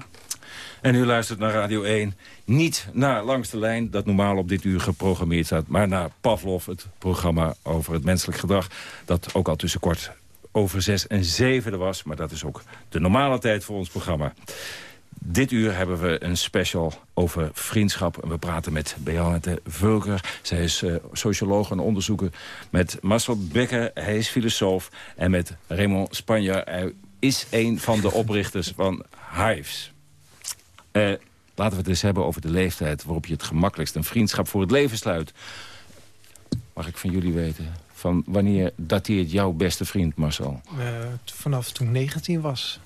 En u luistert naar Radio 1. Niet naar Langs de Lijn, dat normaal op dit uur geprogrammeerd staat... maar naar Pavlov, het programma over het menselijk gedrag... dat ook al tussen kort over zes en zeven was. Maar dat is ook de normale tijd voor ons programma. Dit uur hebben we een special over vriendschap. En we praten met Beate Vulker. Zij is uh, socioloog en onderzoeker. Met Marcel Becker, hij is filosoof. En met Raymond Spanje, hij is een van de oprichters van Hives. Uh, laten we het eens hebben over de leeftijd... waarop je het gemakkelijkst een vriendschap voor het leven sluit. Mag ik van jullie weten? Van wanneer dateert jouw beste vriend, Marcel? Uh, vanaf toen ik 19 was.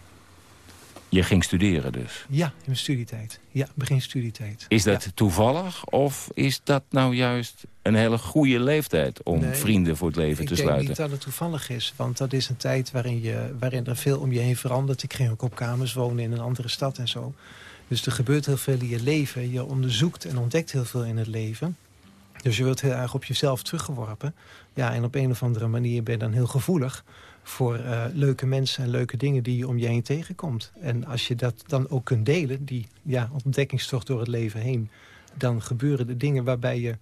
Je ging studeren dus? Ja, in mijn studietijd. Ja, begin studietijd. Is dat ja. toevallig of is dat nou juist een hele goede leeftijd... om nee, vrienden voor het leven te sluiten? Ik denk niet dat het toevallig is. Want dat is een tijd waarin, je, waarin er veel om je heen verandert. Ik ging ook op kamers wonen in een andere stad en zo. Dus er gebeurt heel veel in je leven. Je onderzoekt en ontdekt heel veel in het leven. Dus je wordt heel erg op jezelf teruggeworpen. Ja, en op een of andere manier ben je dan heel gevoelig voor uh, leuke mensen en leuke dingen die je om je heen tegenkomt. En als je dat dan ook kunt delen, die ja, ontdekkingstocht door het leven heen... dan gebeuren de dingen waarbij je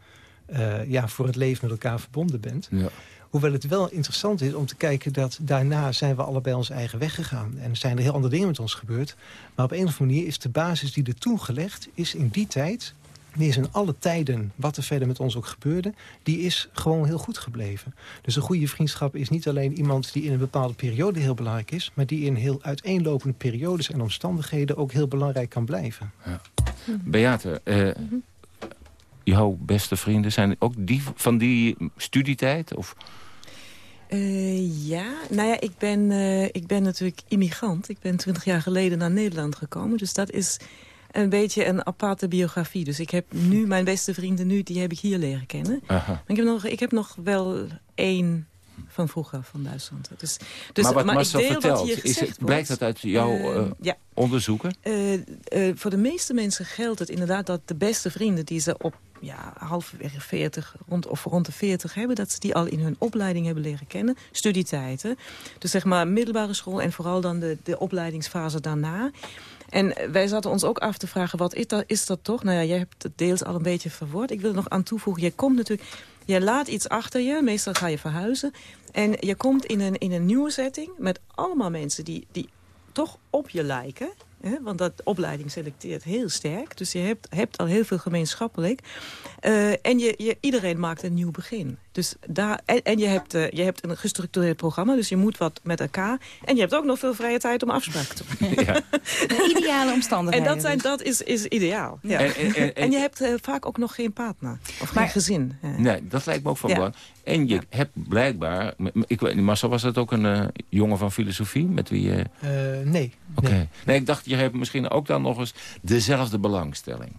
uh, ja, voor het leven met elkaar verbonden bent. Ja. Hoewel het wel interessant is om te kijken dat daarna zijn we allebei onze eigen weg gegaan. En er zijn er heel andere dingen met ons gebeurd. Maar op een of andere manier is de basis die er toen gelegd is in die tijd is in alle tijden, wat er verder met ons ook gebeurde... die is gewoon heel goed gebleven. Dus een goede vriendschap is niet alleen iemand die in een bepaalde periode heel belangrijk is... maar die in heel uiteenlopende periodes en omstandigheden ook heel belangrijk kan blijven. Ja. Beate, uh, jouw beste vrienden zijn ook die van die studietijd? Of... Uh, ja, nou ja, ik ben, uh, ik ben natuurlijk immigrant. Ik ben twintig jaar geleden naar Nederland gekomen. Dus dat is een beetje een aparte biografie. Dus ik heb nu, mijn beste vrienden nu, die heb ik hier leren kennen. Maar ik heb, nog, ik heb nog wel één van vroeger, van Duitsland. Dus, dus, maar wat maar Marcel vertelt, is het, blijkt dat uit jouw uh, ja. onderzoeken? Uh, uh, voor de meeste mensen geldt het inderdaad dat de beste vrienden... die ze op ja, halverwege 40 rond, of rond de 40 hebben... dat ze die al in hun opleiding hebben leren kennen. Studietijden. Dus zeg maar middelbare school en vooral dan de, de opleidingsfase daarna... En wij zaten ons ook af te vragen, wat is dat, is dat toch? Nou ja, jij hebt het deels al een beetje verwoord. Ik wil er nog aan toevoegen, je komt natuurlijk... Je laat iets achter je, meestal ga je verhuizen. En je komt in een, in een nieuwe setting met allemaal mensen die, die toch op je lijken. Hè? Want dat opleiding selecteert heel sterk. Dus je hebt, hebt al heel veel gemeenschappelijk. Uh, en je, je, iedereen maakt een nieuw begin. Dus daar, en en je, hebt, eh, je hebt een gestructureerd programma, dus je moet wat met elkaar. En je hebt ook nog veel vrije tijd om afspraken te maken. Ja. De ideale En omstandigheden. dat, zijn, dus. dat is, is ideaal. Ja. En- en- en- En je hebt eh, vaak ook nog geen partner. Of Maar- geen gezin. Ja. Nee, dat lijkt me ook van Ja. belang. En je Ja. hebt blijkbaar... Ik weet niet, Marcel, was dat ook een eh, jongen van filosofie? Met wie je... Eh, nee. Oké. nee. Nee, ik dacht, je hebt misschien ook dan nog eens dezelfde belangstelling.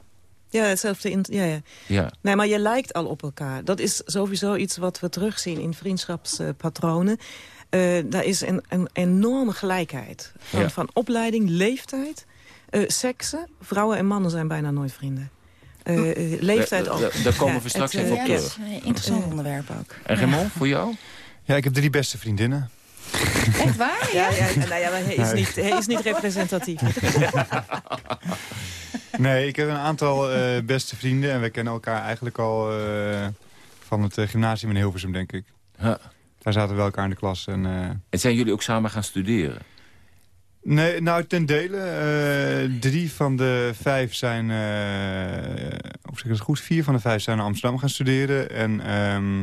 Ja, hetzelfde. In, ja, ja. Ja. Nee, maar je lijkt al op elkaar. Dat is sowieso iets wat we terugzien in vriendschapspatronen. Eh, daar is een, een enorme gelijkheid. Van, Ja. van opleiding, leeftijd, eh, seksen. Vrouwen en mannen zijn bijna nooit vrienden. Eh, eh, leeftijd Daar- ook. daar- komen we Ja, straks het, even op Ja, terug. dat is een interessant onderwerp ook. En Raymond, voor jou? Ja, ik heb drie beste vriendinnen. Echt waar? Ja, ja, nou ja, maar hij, is Nee. niet, hij is niet representatief. Nee, ik heb een aantal eh, beste vrienden. En we kennen elkaar eigenlijk al eh, van het eh, gymnasium in Hilversum, denk ik. Ja. Daar zaten we elkaar in de klas. En, eh, En zijn jullie ook samen gaan studeren? Nee, nou ten dele. eh, drie van de vijf zijn, eh of zeg ik het goed, vier van de vijf zijn naar Amsterdam gaan studeren. En ehm,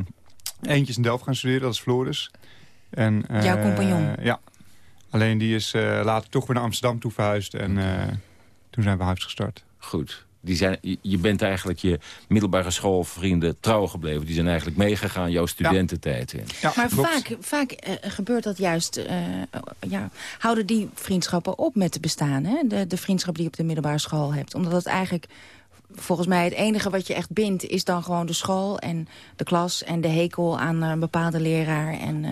eentje is in Delft gaan studeren, dat is Floris. En, eh, Jouw compagnon? Ja. Alleen die is eh, later toch weer naar Amsterdam toe verhuisd. En eh, toen zijn we huis gestart. Goed. Die zijn, je- bent eigenlijk je middelbare schoolvrienden trouw gebleven. Die zijn eigenlijk meegegaan jouw studententijd in. Ja, Maar klopt. vaak, vaak eh, gebeurt dat juist... eh, ja, houden die vriendschappen op met te bestaan. Hè? De, de vriendschap die je op de middelbare school hebt. Omdat het eigenlijk... Volgens mij het enige wat je echt bindt... is dan gewoon de school en de klas... en de hekel aan een bepaalde leraar en eh,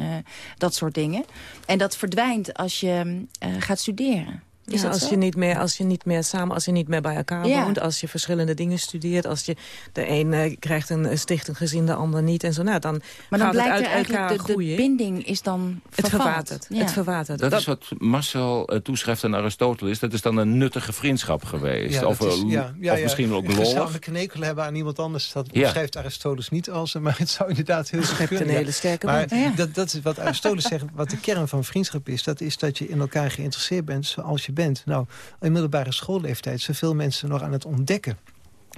dat soort dingen. En dat verdwijnt als je eh, gaat studeren. Is Ja, als zo? je niet meer, als je niet meer samen, als je niet meer bij elkaar Ja. woont, als je verschillende dingen studeert, als je de een eh, krijgt een stichtend gezin, de ander niet en zo, nou dan maar dan gaat het blijkt uit er eigenlijk elkaar de, de groeien. binding is dan het. Ja. Het verwatert. Dat, is wat Marcel eh, toeschrijft aan Aristoteles. Dat is dan een nuttige vriendschap geweest. Ja, of is- eh, ja, ja, of ja. misschien ook Een lollig. gezamenlijke nekel hebben aan iemand anders. Dat Ja. beschrijft Aristoteles niet als, maar het zou inderdaad heel goed kunnen. een hele sterke Maar dat, dat is wat Aristoteles zegt, wat de kern van vriendschap is. Dat is dat je in elkaar geïnteresseerd bent zoals je bent. Nou, in middelbare schoolleeftijd zijn veel mensen nog aan het ontdekken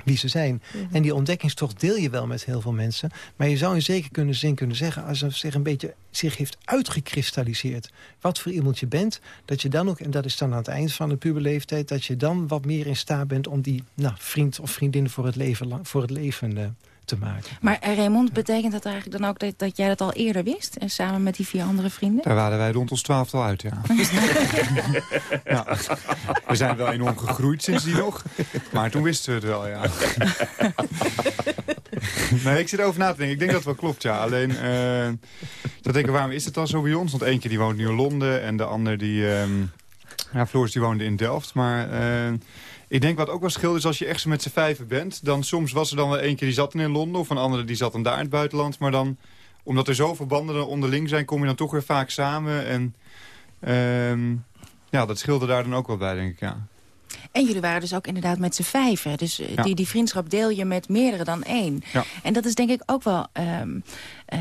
wie ze zijn. Mhm. En die ontdekkingstocht deel je wel met heel veel mensen. Maar je zou in zeker kunnen zin kunnen zeggen... als er zich een beetje zich heeft uitgekristalliseerd... wat voor iemand je bent, dat je dan ook... en dat is dan aan het eind van de puberleeftijd... dat je dan wat meer in staat bent om die nou, vriend of vriendin voor het leven, voor het leven eh, te maken. Maar Raymond, betekent dat eigenlijk dan ook dat, dat jij dat al eerder wist? En samen met die vier andere vrienden? Daar waren wij rond ons twaalfde al uit, ja. ja. We zijn wel enorm gegroeid sindsdien nog. Maar toen wisten we het wel, ja. nee, ik zit erover na te denken. Ik denk dat het wel klopt, ja. Alleen, eh dat denken, waarom is het dan zo bij ons? Want eentje die woont nu in Londen en de ander die... ehm ja, Floris die woonde in Delft. Maar eh, ik denk wat ook wel scheelt is als je echt met z'n vijven bent... dan soms was er dan wel eentje die zat in Londen... of een andere die zat dan daar in het buitenland. Maar dan, omdat er zoveel banden onderling zijn... kom je dan toch weer vaak samen. En ehm, ja, dat scheelde daar dan ook wel bij, denk ik, ja. En jullie waren dus ook inderdaad met z'n vijven. Dus eh, Ja. die, die vriendschap deel je met meerdere dan één. Ja. En dat is denk ik ook wel... ehm, eh,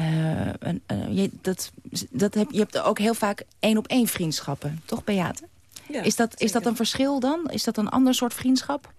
een, eh, je, dat, dat heb, je hebt ook heel vaak één op één vriendschappen. Toch, Beate? Ja, is, dat, is dat een verschil dan? Is dat een ander soort vriendschap?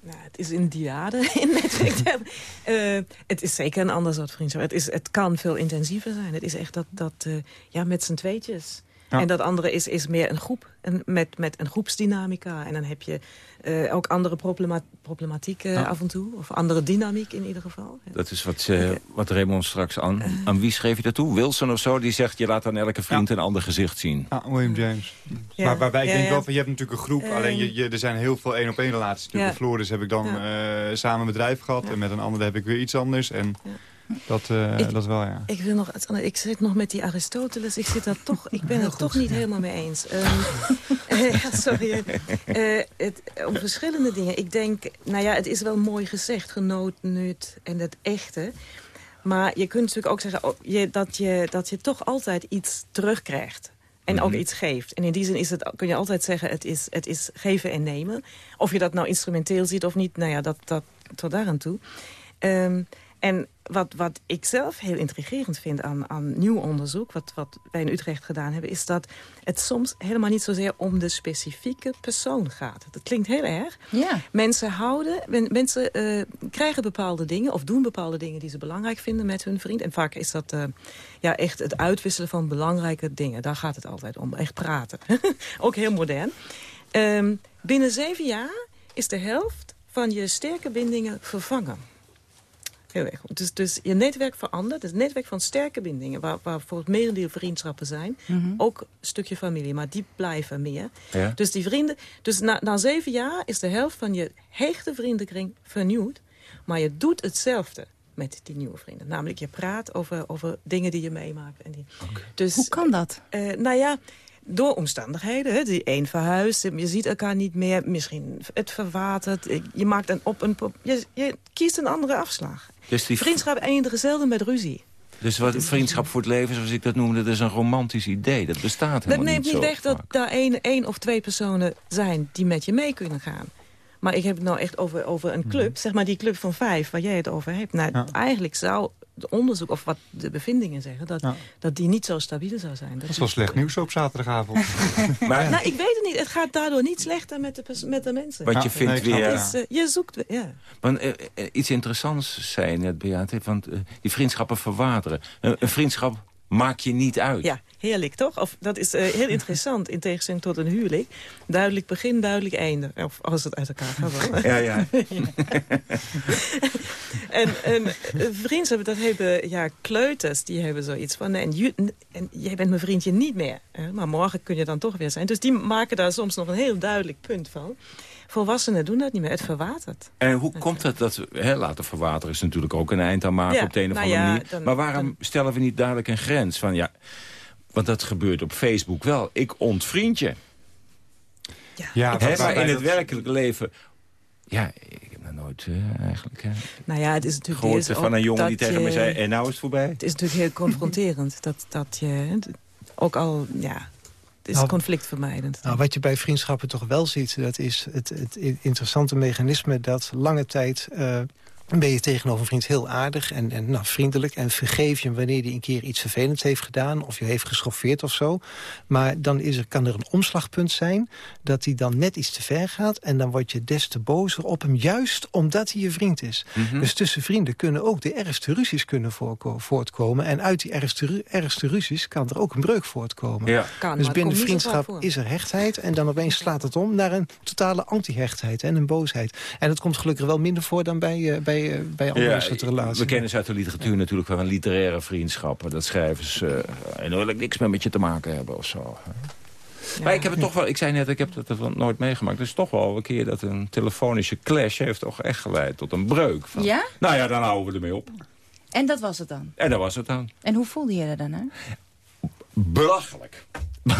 Nou, het is een diade in netwerk. Eh, het is zeker een ander soort vriendschap. Het, is, het kan veel intensiever zijn. Het is echt dat, dat eh, ja, met z'n tweetjes. Ja. En dat andere is, is meer een groep. En met, met een groepsdynamica. En dan heb je eh, ook andere problema problematiek eh, Ja. af en toe. Of andere dynamiek in ieder geval. Dat is wat, eh, wat Raymond straks aan... Aan wie schreef je dat toe? Wilson of zo? Die zegt, je laat aan elke vriend een ander gezicht zien. Ja, William James. Ja. Maar waarbij ik Ja, denk ja. wel van, je hebt natuurlijk een groep. Alleen je, je, er zijn heel veel één-op-één relaties. Natuurlijk Ja. Bij Floris heb ik dan eh, samen een bedrijf gehad. En met een andere heb ik weer iets anders. En dat, eh, Ik- dat wel, ja. Ik, wil nog, ik zit nog met die Aristoteles. Ik, zit daar toch, ik ben het toch niet helemaal mee eens. Ehm, eh, ja, sorry. Eh, het, om verschillende dingen. Ik denk, nou ja, het is wel mooi gezegd. Genoot, nut en het echte. Maar je kunt natuurlijk ook zeggen oh, je, dat, je, dat je toch altijd iets terugkrijgt. En ook Mhm. iets geeft. En in die zin is het, kun je altijd zeggen, het is, het is geven en nemen. Of je dat nou instrumenteel ziet of niet, nou ja, dat, dat tot daar aan toe. Ehm, En wat, wat ik zelf heel intrigerend vind aan, aan nieuw onderzoek... Wat, wat wij in Utrecht gedaan hebben... is dat het soms helemaal niet zozeer om de specifieke persoon gaat. Dat klinkt heel erg. Ja. Mensen houden, men- mensen eh, krijgen bepaalde dingen... of doen bepaalde dingen die ze belangrijk vinden met hun vriend. En vaak is dat eh, ja, echt het uitwisselen van belangrijke dingen. Daar gaat het altijd om. Echt praten. Ook heel modern. Ehm, binnen zeven jaar is de helft van je sterke bindingen vervangen. Heel erg goed. Dus, dus je netwerk verandert. Het netwerk van sterke bindingen, waar, waar voor het merendeel vriendschappen zijn. Mhm. Ook een stukje familie, maar die blijven meer. Ja. Dus die vrienden. Dus na, na zeven jaar is de helft van je hechte vriendenkring vernieuwd. Maar je doet hetzelfde met die nieuwe vrienden. Namelijk, je praat over, over dingen die je meemaakt. En die, dus, Hoe kan dat? eh, nou ja, door omstandigheden. Hè, die één verhuist, je ziet elkaar niet meer. Misschien het verwatert. Je, maakt een op een, je, je kiest een andere afslag. Dus, die, Vriendschap eindigen zelden met ruzie. dus wat vriendschap voor het leven, zoals ik dat noemde... dat is een romantisch idee. Dat bestaat Dat helemaal neemt niet weg dat daar één, één of twee personen zijn die met je mee kunnen gaan. Maar ik heb het nou echt over, over een club, zeg maar die club van vijf waar jij het over hebt. Nou, Ja. eigenlijk zou de onderzoek, of wat de bevindingen zeggen, dat, Ja. dat die niet zo stabiel zou zijn. Dat is wel slecht nieuws op zaterdagavond. Maar Nou, ik weet het niet. Het gaat daardoor niet slechter met de, met de mensen. wat je Ja, vindt nee, weer... Dus, eh, je zoekt, ja. Want, eh, eh, iets interessants zei je net, Beate, want die vriendschappen verwateren. Een vriendschap maak je niet uit. Ja, heerlijk toch? Of, dat is eh, heel interessant in tegenstelling tot een huwelijk. Duidelijk begin, duidelijk einde. Of als het uit elkaar gaat. Ja, ja. en, en eh, vriendschap, dat hebben ja, kleuters, die hebben zoiets van... En, en jij bent mijn vriendje niet meer. Hè, maar morgen kun je dan toch weer zijn. Dus die maken daar soms nog een heel duidelijk punt van. Volwassenen doen dat niet meer. Het verwatert. En hoe komt het dat... we- Hè, laten verwateren is natuurlijk ook een eind aan maken Ja, op de een of nou andere ja, manier. dan- maar waarom dan- stellen we niet duidelijk een grens? Van, ja, want dat gebeurt op Facebook wel. Ik ontvriend je. Ja, Hè, waarbij maar in het werkelijke leven... Ja, ik heb dat nooit eh, eigenlijk Nou ja, het is natuurlijk gehoord van ook een jongen die dat tegen me je- zei... en nou is het voorbij. Het is natuurlijk heel confronterend. dat, dat je ook al, ja, is Nou, conflictvermijdend. Nou, wat je bij vriendschappen toch wel ziet, dat is het, het interessante mechanisme dat lange tijd eh, ben je tegenover een vriend heel aardig en, en nou, vriendelijk... en vergeef je hem wanneer hij een keer iets vervelends heeft gedaan... of je heeft geschoffeerd of zo. Maar dan is er, kan er een omslagpunt zijn dat hij dan net iets te ver gaat... en dan word je des te bozer op hem, juist omdat hij je vriend is. Mhm. Dus tussen vrienden kunnen ook de ergste ruzies kunnen voortkomen... en uit die ergste, ru- ergste ruzies kan er ook een breuk voortkomen. Ja. Kan, Dus binnen vriendschap is er hechtheid... en dan opeens slaat het om naar een totale anti-hechtheid en een boosheid. En dat komt gelukkig wel minder voor dan bij, eh, bij, eh, bij andere soorten relaties. we kennen ze uit de literatuur natuurlijk wel van literaire vriendschappen. Dat schrijvers uh, inhoudelijk niks meer met je te maken hebben of zo. Ja. Maar ik heb het toch wel, ik zei net, ik heb dat, dat nooit meegemaakt. Dus toch wel een keer dat een telefonische clash heeft toch echt geleid tot een breuk. Van, Ja? Nou ja, dan houden we ermee op. En dat was het dan? En dat was het dan. En hoe voelde je er daarna? Belachelijk.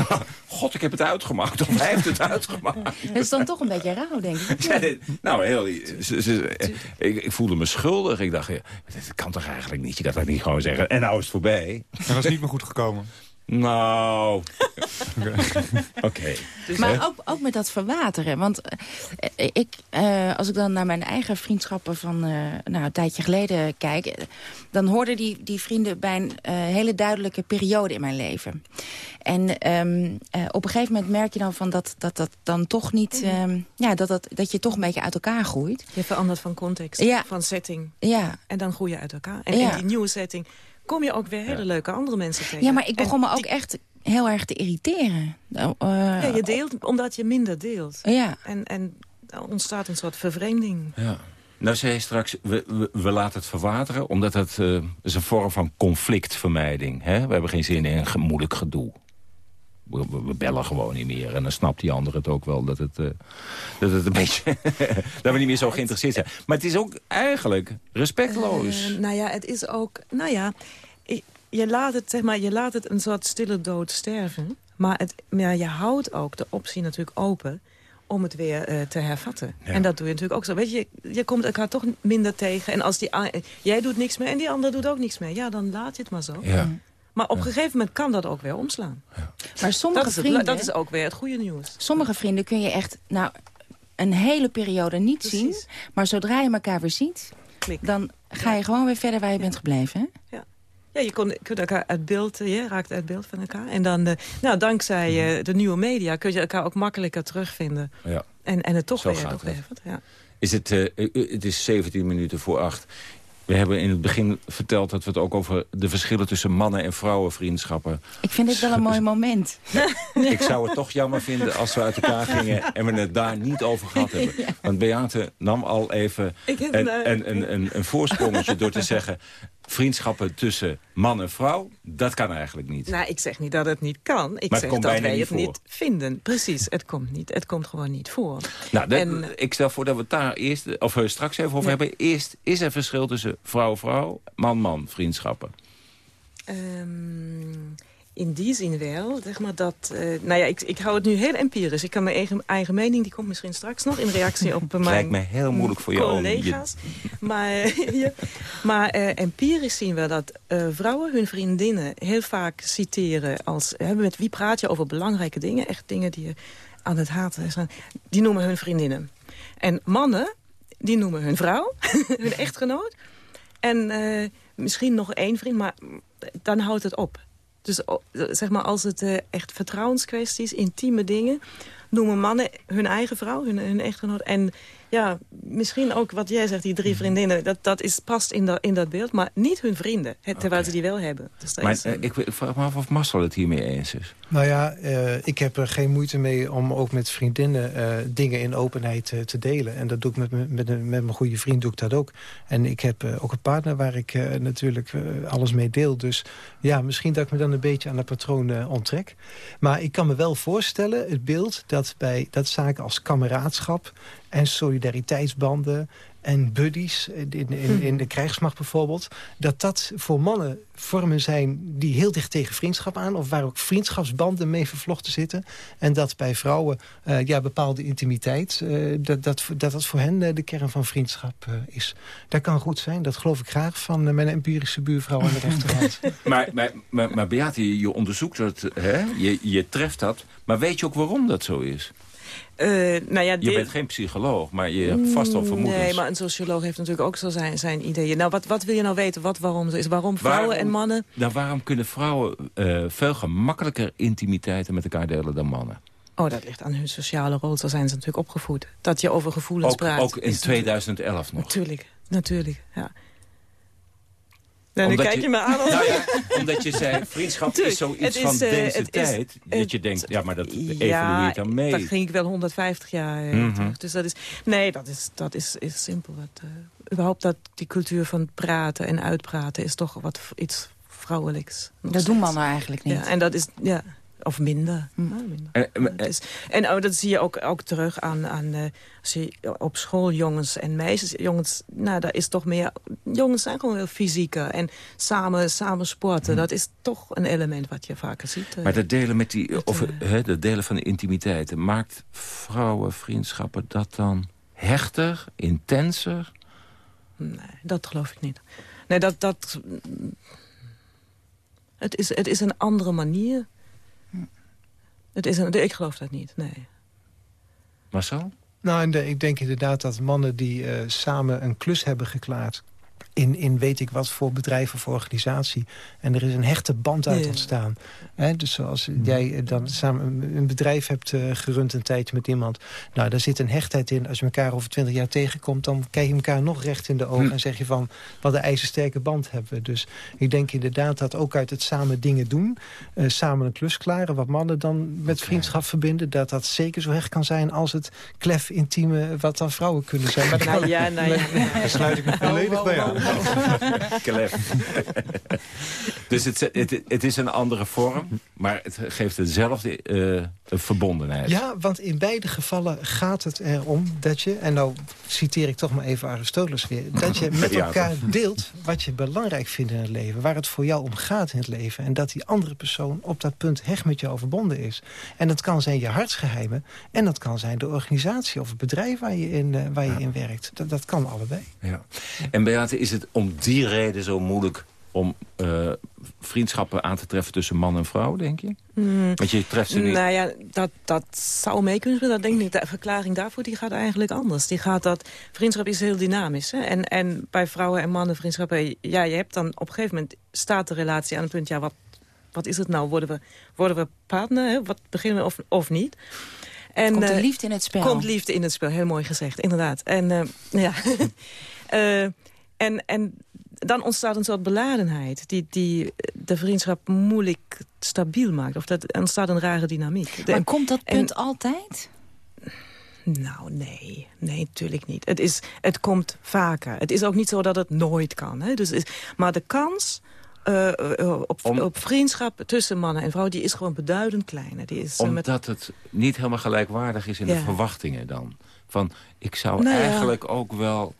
God, ik heb het uitgemaakt. Of hij heeft het uitgemaakt. Het is dan toch een beetje rauw, denk ik. Ja, dit- nou, heel, ze- ze- ik, ik voelde me schuldig. Ik dacht, ja, dit kan toch eigenlijk niet? Je kan toch niet gewoon zeggen, en nou is het voorbij? Dat was niet meer goed gekomen. Nou, oké. Maar ook, ook met dat verwateren. Want eh, ik, eh, als ik dan naar mijn eigen vriendschappen van eh, nou, een tijdje geleden kijk... dan hoorden die, die vrienden bij een hele duidelijke periode in mijn leven. En ehm, eh, op een gegeven moment merk je dan van dat dat, dat dan toch niet... ehm, ja, dat, dat, dat je toch een beetje uit elkaar groeit. Je verandert van context, Ja. van setting. Ja, En dan groei je uit elkaar. En Ja. in die nieuwe setting kom je ook weer hele leuke andere mensen tegen. ja maar ik begon En me ook die- echt heel erg te irriteren. Nou, eh, Ja, je deelt omdat je minder deelt. ja. En, en er ontstaat een soort vervreemding. Ja. Nou zei je straks, we, we, we laten het verwateren... omdat het eh, is een vorm van conflictvermijding. Hè? We hebben geen zin in ge- moeilijk gedoe. We, bellen gewoon niet meer. En dan snapt die ander het ook wel dat het, eh, dat het een beetje... dat we niet meer zo geïnteresseerd zijn. Maar het is ook eigenlijk respectloos. Eh, nou ja, het is ook... Nou ja, je laat het, zeg maar, je laat het een soort stille dood sterven. Maar, het, maar je houdt ook de optie natuurlijk open om het weer eh, te hervatten. Ja. En dat doe je natuurlijk ook zo. Weet je, je komt elkaar toch minder tegen. En als die, jij doet niks meer en die ander doet ook niks meer. Ja, dan laat je het maar zo. ja. Maar op een gegeven moment kan dat ook weer omslaan. Maar sommige Dat het, vrienden... dat is ook weer het goede nieuws. Sommige vrienden kun je echt nou, een hele periode niet Precies. zien. Maar zodra je elkaar weer ziet, klik. Dan ga je gewoon weer verder waar je bent gebleven, hè? Ja. Ja, je kon, kunt elkaar uit beeld, eh, je raakt uit beeld van elkaar. En dan, eh, nou, dankzij eh, de nieuwe media kun je elkaar ook makkelijker terugvinden. Ja. En, en het toch Zo weer, gaat toch het. weer wat, ja. Is het, het is 17 minuten voor acht. We hebben in het begin verteld dat we het ook over de verschillen tussen mannen- en vrouwenvriendschappen. Ik vind dit wel een mooi moment. Ik zou het toch jammer vinden als we uit elkaar gingen en we het daar niet over gehad hebben. Want Beate nam al even een, een, een, een, een voorsprongetje door te zeggen... vriendschappen tussen man en vrouw, dat kan eigenlijk niet. Nou, ik zeg niet dat het niet kan. Ik Maar zeg dat wij niet het voor. niet vinden. Precies, het komt niet. Het komt gewoon niet voor. Nou, dat- En- ik stel voor dat we het daar eerst, of eh, straks even over hebben. Eerst is er verschil tussen vrouw-vrouw, man-man vriendschappen. Ehm, in die zin wel, zeg maar dat... eh, nou ja, ik, ik hou het nu heel empirisch. Ik kan mijn eigen, eigen mening, die komt misschien straks nog... in reactie op Het lijkt mijn me heel moeilijk voor jou. je- collega's. Maar, ja. maar eh, empirisch zien we dat eh, vrouwen hun vriendinnen heel vaak citeren als... met wie praat je over belangrijke dingen? Echt dingen die je aan het haten zijn. Die noemen hun vriendinnen. En mannen, die noemen hun vrouw, hun echtgenoot. En misschien nog één vriend, maar dan houdt het op. Dus o- zeg maar, als het eh, echt vertrouwenskwesties, intieme dingen... noemen mannen hun eigen vrouw, hun, hun echtgenoot. En ja, misschien ook wat jij zegt, die Mhm. drie vriendinnen... dat, dat is, past in, dat in dat beeld, maar niet hun vrienden. Terwijl ze die wel hebben. Dus dat Maar is, eh, ik, ik vraag me af of Marcel het hiermee eens is. Nou ja, eh, ik heb er geen moeite mee om ook met vriendinnen eh, dingen in openheid eh, te delen. En dat doe ik met, me- met, een- met mijn goede vriend doe ik dat ook. En ik heb eh, ook een partner waar ik eh, natuurlijk eh, alles mee deel. Dus ja, misschien dat ik me dan een beetje aan het patroon eh, onttrek. Maar ik kan me wel voorstellen, het beeld dat bij dat zaken als kameraadschap en solidariteitsbanden en buddies in, in, in de krijgsmacht bijvoorbeeld... dat dat voor mannen vormen zijn die heel dicht tegen vriendschap aan... of waar ook vriendschapsbanden mee vervlochten zitten. En dat bij vrouwen eh, ja, bepaalde intimiteit... eh, dat, dat, dat dat voor hen eh, de kern van vriendschap eh, is. Dat kan goed zijn, dat geloof ik graag van mijn empirische buurvrouw aan de rechterhand. Maar, maar, maar, maar Beate, je, je onderzoekt dat, hè? Je, je treft dat. Maar weet je ook waarom dat zo is? Eh, nou ja, Je bent geen psycholoog, maar je hebt vast wel vermoedens. Nee, maar een socioloog heeft natuurlijk ook zo zijn, zijn ideeën. Nou, wat, wat wil je nou weten wat waarom is? Waarom vrouwen Waarom- en mannen... Nou, waarom kunnen vrouwen eh, veel gemakkelijker intimiteiten met elkaar delen dan mannen? Oh, dat ligt aan hun sociale rol. Zo zijn ze natuurlijk opgevoed. Dat je over gevoelens Ook, praat. ook in is 2011 nog. Natuurlijk, natuurlijk, ja. Nou, nu Omdat kijk je, me aan. Nou ja, omdat je zei, vriendschap is zoiets is, van eh, deze is- tijd. dat je denkt, ja, maar dat evolueert ja, dan mee. dat ging ik wel 150 jaar eh, Mhm. terug. Dus dat is, nee, dat is, dat is, is simpel. Dat, eh, überhaupt dat die cultuur van praten en uitpraten is toch wat iets vrouwelijks. Dat doen mannen eigenlijk niet. Ja, en dat is, ja, of minder. Hm. Ja, minder. En- oh, dat zie je ook, ook terug aan, aan eh, als je op school jongens en meisjes. Jongens, nou, daar is toch meer... Jongens zijn gewoon heel fysieker. En samen, samen sporten, dat is toch een element wat je vaker ziet. eh. Maar dat delen, met die, of, hè, dat delen van de intimiteiten... maakt vrouwenvriendschappen dat dan hechter, intenser? Nee, dat geloof ik niet. Nee, dat... dat het, is, het is een andere manier. Het is een, ik geloof dat niet, nee. Marcel? Nou, ik denk inderdaad dat mannen die eh, samen een klus hebben geklaard... In, in weet ik wat voor bedrijf of organisatie. En er is een hechte band uit ontstaan. Dus zoals jij eh, dan samen een- bedrijf hebt eh, gerund een tijdje met iemand. Nou, daar zit een hechtheid in. Als je elkaar over twintig jaar tegenkomt... dan kijk je elkaar nog recht in de ogen Hm. en zeg je van... wat een ijzersterke band hebben we. Dus ik denk inderdaad dat ook uit het samen dingen doen... eh, samen een klus klaren, wat mannen dan met vriendschap verbinden... dat dat zeker zo hecht kan zijn als het klef intieme... wat dan vrouwen kunnen zijn. Maar Nou ja, nou ja. Daar sluit ik me volledig bij aan. Klef. dus het, het, is een andere vorm, maar het geeft dezelfde eh, verbondenheid. Ja, want in beide gevallen gaat het erom dat je... en nou citeer ik toch maar even Aristoteles weer... dat je met elkaar deelt wat je belangrijk vindt in het leven... waar het voor jou om gaat in het leven... en dat die andere persoon op dat punt hecht met jou verbonden is. En dat kan zijn je hartsgeheimen... en dat kan zijn de organisatie of het bedrijf waar je in, eh, waar je in werkt. Dat, dat kan allebei. Ja. En Beate, is het om die reden zo moeilijk om eh, vriendschappen aan te treffen tussen man en vrouw, denk je? Mm. Want je treft ze niet... Nou ja, dat, dat zou mee kunnen spelen. Dat denk ik niet. De verklaring daarvoor die gaat eigenlijk anders. Die gaat dat vriendschap is heel dynamisch. Hè? En, en bij vrouwen en mannen vriendschappen... Ja, je hebt dan op een gegeven moment staat de relatie aan het punt... Ja, wat, wat is het nou? Worden we, worden we partner? Hè? Wat beginnen we of, of niet? En, Komt de eh, liefde in het spel? Komt liefde in het spel, heel mooi gezegd, inderdaad. En, eh, ja. Eh, en, en dan ontstaat een soort beladenheid... die, die de vriendschap moeilijk stabiel maakt. Of dat er ontstaat een rare dynamiek. Maar En- komt dat en- punt altijd? nou, nee. Nee, natuurlijk niet. Het, is, het komt vaker. Het is ook niet zo dat het nooit kan. Hè? Dus, is, maar de kans eh, eh, op, Om- op vriendschap tussen mannen en vrouwen... die is gewoon beduidend kleiner. Die is, eh, met, Omdat het niet helemaal gelijkwaardig is in de verwachtingen dan. Van, ik zou Nou ja. eigenlijk ook wel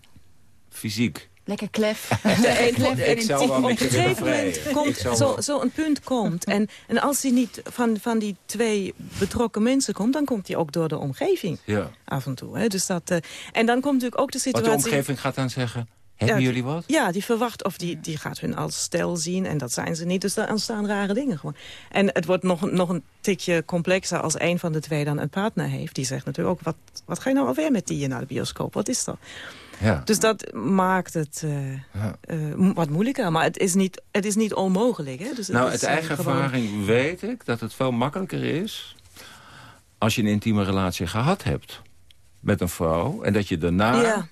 fysiek... Lekker klef. De een- Klef Ik zou wel op met een gegeven moment komt zou zo, wel- zo een punt komt. En, en als die niet van, van die twee betrokken mensen komt... dan komt die ook door de omgeving Ja. af en toe. Hè? Dus dat, eh, en dan komt natuurlijk ook de situatie... de omgeving gaat dan zeggen... Hebben Ja, jullie wat? Ja, die verwacht of die, die gaat hun als stel zien en dat zijn ze niet. Dus daar ontstaan rare dingen gewoon. En het wordt nog, nog een tikje complexer als een van de twee dan een partner heeft. Die zegt natuurlijk ook, wat, wat ga je nou alweer met die naar de bioscoop? Wat is dat? Ja. Dus dat maakt het eh, Ja. eh, wat moeilijker. Maar het is niet, het is niet onmogelijk. Hè? Dus het Nou, is, uit eh, eigen gewoon- ervaring weet ik dat het veel makkelijker is... als je een intieme relatie gehad hebt met een vrouw... en dat je daarna... Ja,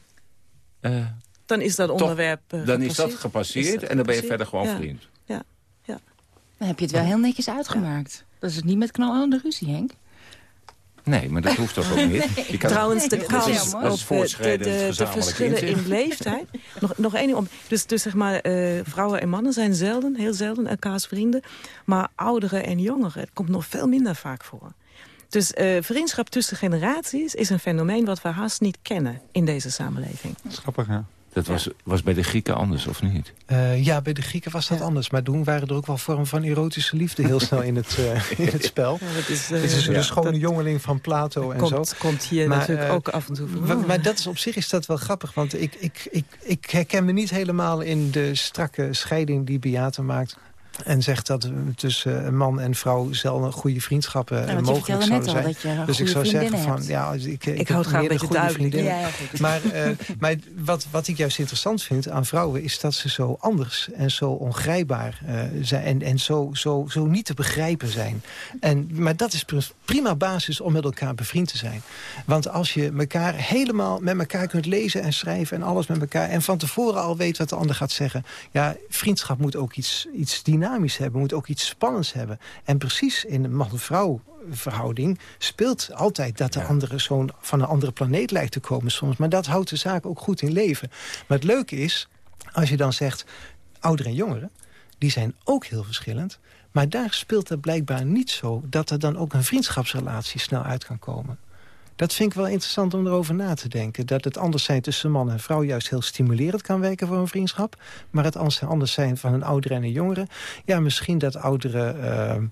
eh, dan is dat onderwerp dan is dat gepasseerd. gepasseerd Is dat en dan ben je verder gewoon Ja. vriend. Dan heb je het wel heel netjes uitgemaakt. Dat is het niet met knallende ruzie, Henk. Nee, maar dat hoeft toch ook niet? Kan- Trouwens, de kans op eh, de, de, de gezamenlijk verschillen in leeftijd. nog, nog één ding om. Dus, dus zeg maar, eh, vrouwen en mannen zijn zelden, heel zelden elkaars vrienden. Maar ouderen en jongeren, het komt nog veel minder vaak voor. Dus eh, vriendschap tussen generaties is een fenomeen wat we haast niet kennen in deze samenleving. Grappig, ja. Dat was, was bij de Grieken anders, of niet? Eh, ja, bij de Grieken was dat anders. Maar toen waren er ook wel vormen van erotische liefde heel snel in het, eh, in het spel. Ja, dat is, eh, Het is ja, de schone dat jongeling van Plato en zo. komt, komt hier Maar, natuurlijk eh, ook af en toe voor. Maar, maar dat is op zich is dat wel grappig. Want ik, ik, ik, ik herken me niet helemaal in de strakke scheiding die Beate maakt. En zegt dat we tussen een man en vrouw zelden goede vriendschappen Ja, eh, mogelijk zouden al zijn. dat je Dus ik zou zeggen van, ja, ik, ik, Ik heb hou het graag een beetje goede duidelijk. Ja. Maar, eh, maar wat, wat ik juist interessant vind aan vrouwen... is dat ze zo anders en zo ongrijpbaar eh, zijn... en, en zo, zo, zo niet te begrijpen zijn. En, maar dat is pr- prima basis om met elkaar bevriend te zijn. Want als je elkaar helemaal met elkaar kunt lezen en schrijven... en alles met elkaar... en van tevoren al weet wat de ander gaat zeggen... ja, vriendschap moet ook iets, iets dynamisch hebben, moet ook iets spannends hebben. En precies in de man-vrouw verhouding speelt altijd dat de andere zo'n van een andere planeet lijkt te komen soms. Maar dat houdt de zaak ook goed in leven. Maar het leuke is, als je dan zegt, ouderen en jongeren, die zijn ook heel verschillend. Maar daar speelt het blijkbaar niet zo dat er dan ook een vriendschapsrelatie snel uit kan komen. Dat vind ik wel interessant om erover na te denken. Dat het anders zijn tussen man en vrouw juist heel stimulerend kan werken voor een vriendschap. Maar het anders- zijn van een oudere en een jongere. Ja, misschien dat ouderen ehm,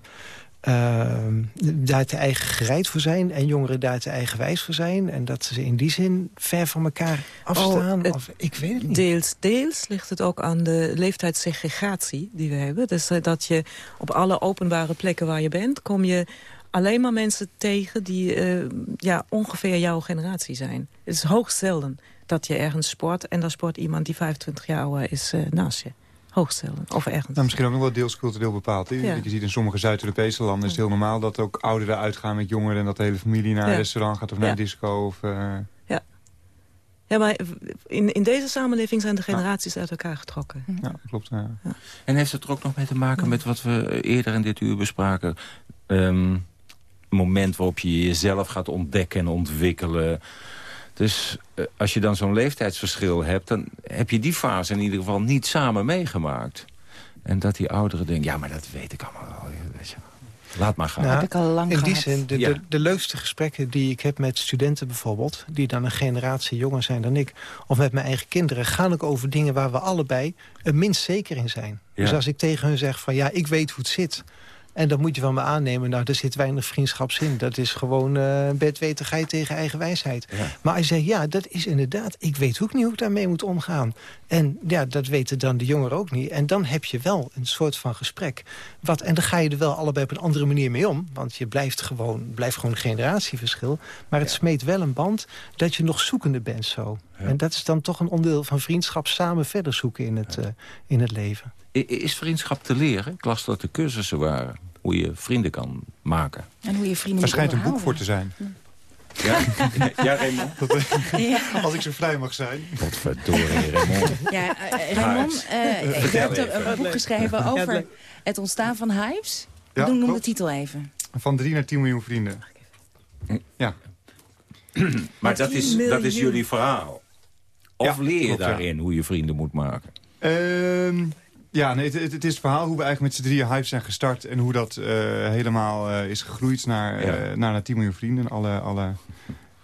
ehm, daar te eigen gereid voor zijn... en jongeren daar te eigenwijs voor zijn. En dat ze in die zin ver van elkaar afstaan. Oh, het- of, ik weet het niet. Deels, deels ligt het ook aan de leeftijdssegregatie die we hebben. Dus eh, dat je op alle openbare plekken waar je bent... kom je alleen maar mensen tegen die eh, ja, ongeveer jouw generatie zijn. Het is hoogst zelden dat je ergens sport... en daar sport iemand die 25 jaar ouder is eh, naast je. Hoogst zelden. Of ergens. Nou, misschien ook nog wel deels cultureel bepaald. hè? Ja. Je ziet in sommige Zuid-Europese landen is het heel normaal... dat ook ouderen uitgaan met jongeren... en dat de hele familie naar Ja. een restaurant gaat of naar Ja. een disco. Of, eh, Ja, maar in, in deze samenleving zijn de generaties uit elkaar getrokken. ja, klopt. ja. En heeft het er ook nog mee te maken met wat we eerder in dit uur bespraken? Ehm, moment waarop je jezelf gaat ontdekken en ontwikkelen. Dus eh, als je dan zo'n leeftijdsverschil hebt... dan heb je die fase in ieder geval niet samen meegemaakt. En dat die ouderen denken, ja, maar dat weet ik allemaal wel. weet je. Laat maar gaan. Nou, heb ik al lang in die zin, de, Ja. de, de leukste gesprekken die ik heb met studenten bijvoorbeeld... die dan een generatie jonger zijn dan ik... of met mijn eigen kinderen, gaan ook over dingen waar we allebei het minst zeker in zijn. Ja. Dus als ik tegen hun zeg van ja, ik weet hoe het zit... En dat moet je van me aannemen. Nou, daar zit weinig vriendschapszin. Dat is gewoon eh bedweterigheid tegen eigen wijsheid. Maar hij zegt, ja, dat is inderdaad... ik weet ook niet hoe ik daarmee moet omgaan. En ja, dat weten dan de jongeren ook niet. En dan heb je wel een soort van gesprek. Wat, en dan ga je er wel allebei op een andere manier mee om. Want je blijft gewoon, blijft gewoon een generatieverschil. Maar het smeet wel een band dat je nog zoekende bent zo. En dat is dan toch een onderdeel van vriendschap... samen verder zoeken in het, eh, in het leven. Is vriendschap te leren? Ik las dat er cursussen waren hoe je vrienden kan maken. En hoe je vrienden Daar schijnt een boek voor te zijn. Ja, ja Raymond? Ja. Als ik zo vrij mag zijn. Wat verdorie, Raymond. Ja, eh, eh, Raymond, eh, je hebt een, boek geschreven over het ontstaan van hives. Ja, Noem, noem de titel even. Van 3 naar 10 miljoen vrienden. Ja. Maar dat is, dat is jullie verhaal. Of Ja, leer je klopt, ja. daarin hoe je vrienden moet maken? Ehm, ja, nee, het, het, is het verhaal hoe we eigenlijk met z'n drieën Hive zijn gestart... en hoe dat eh, helemaal eh, is gegroeid naar, eh, Ja. naar, naar 10 miljoen vrienden. Alle, alle,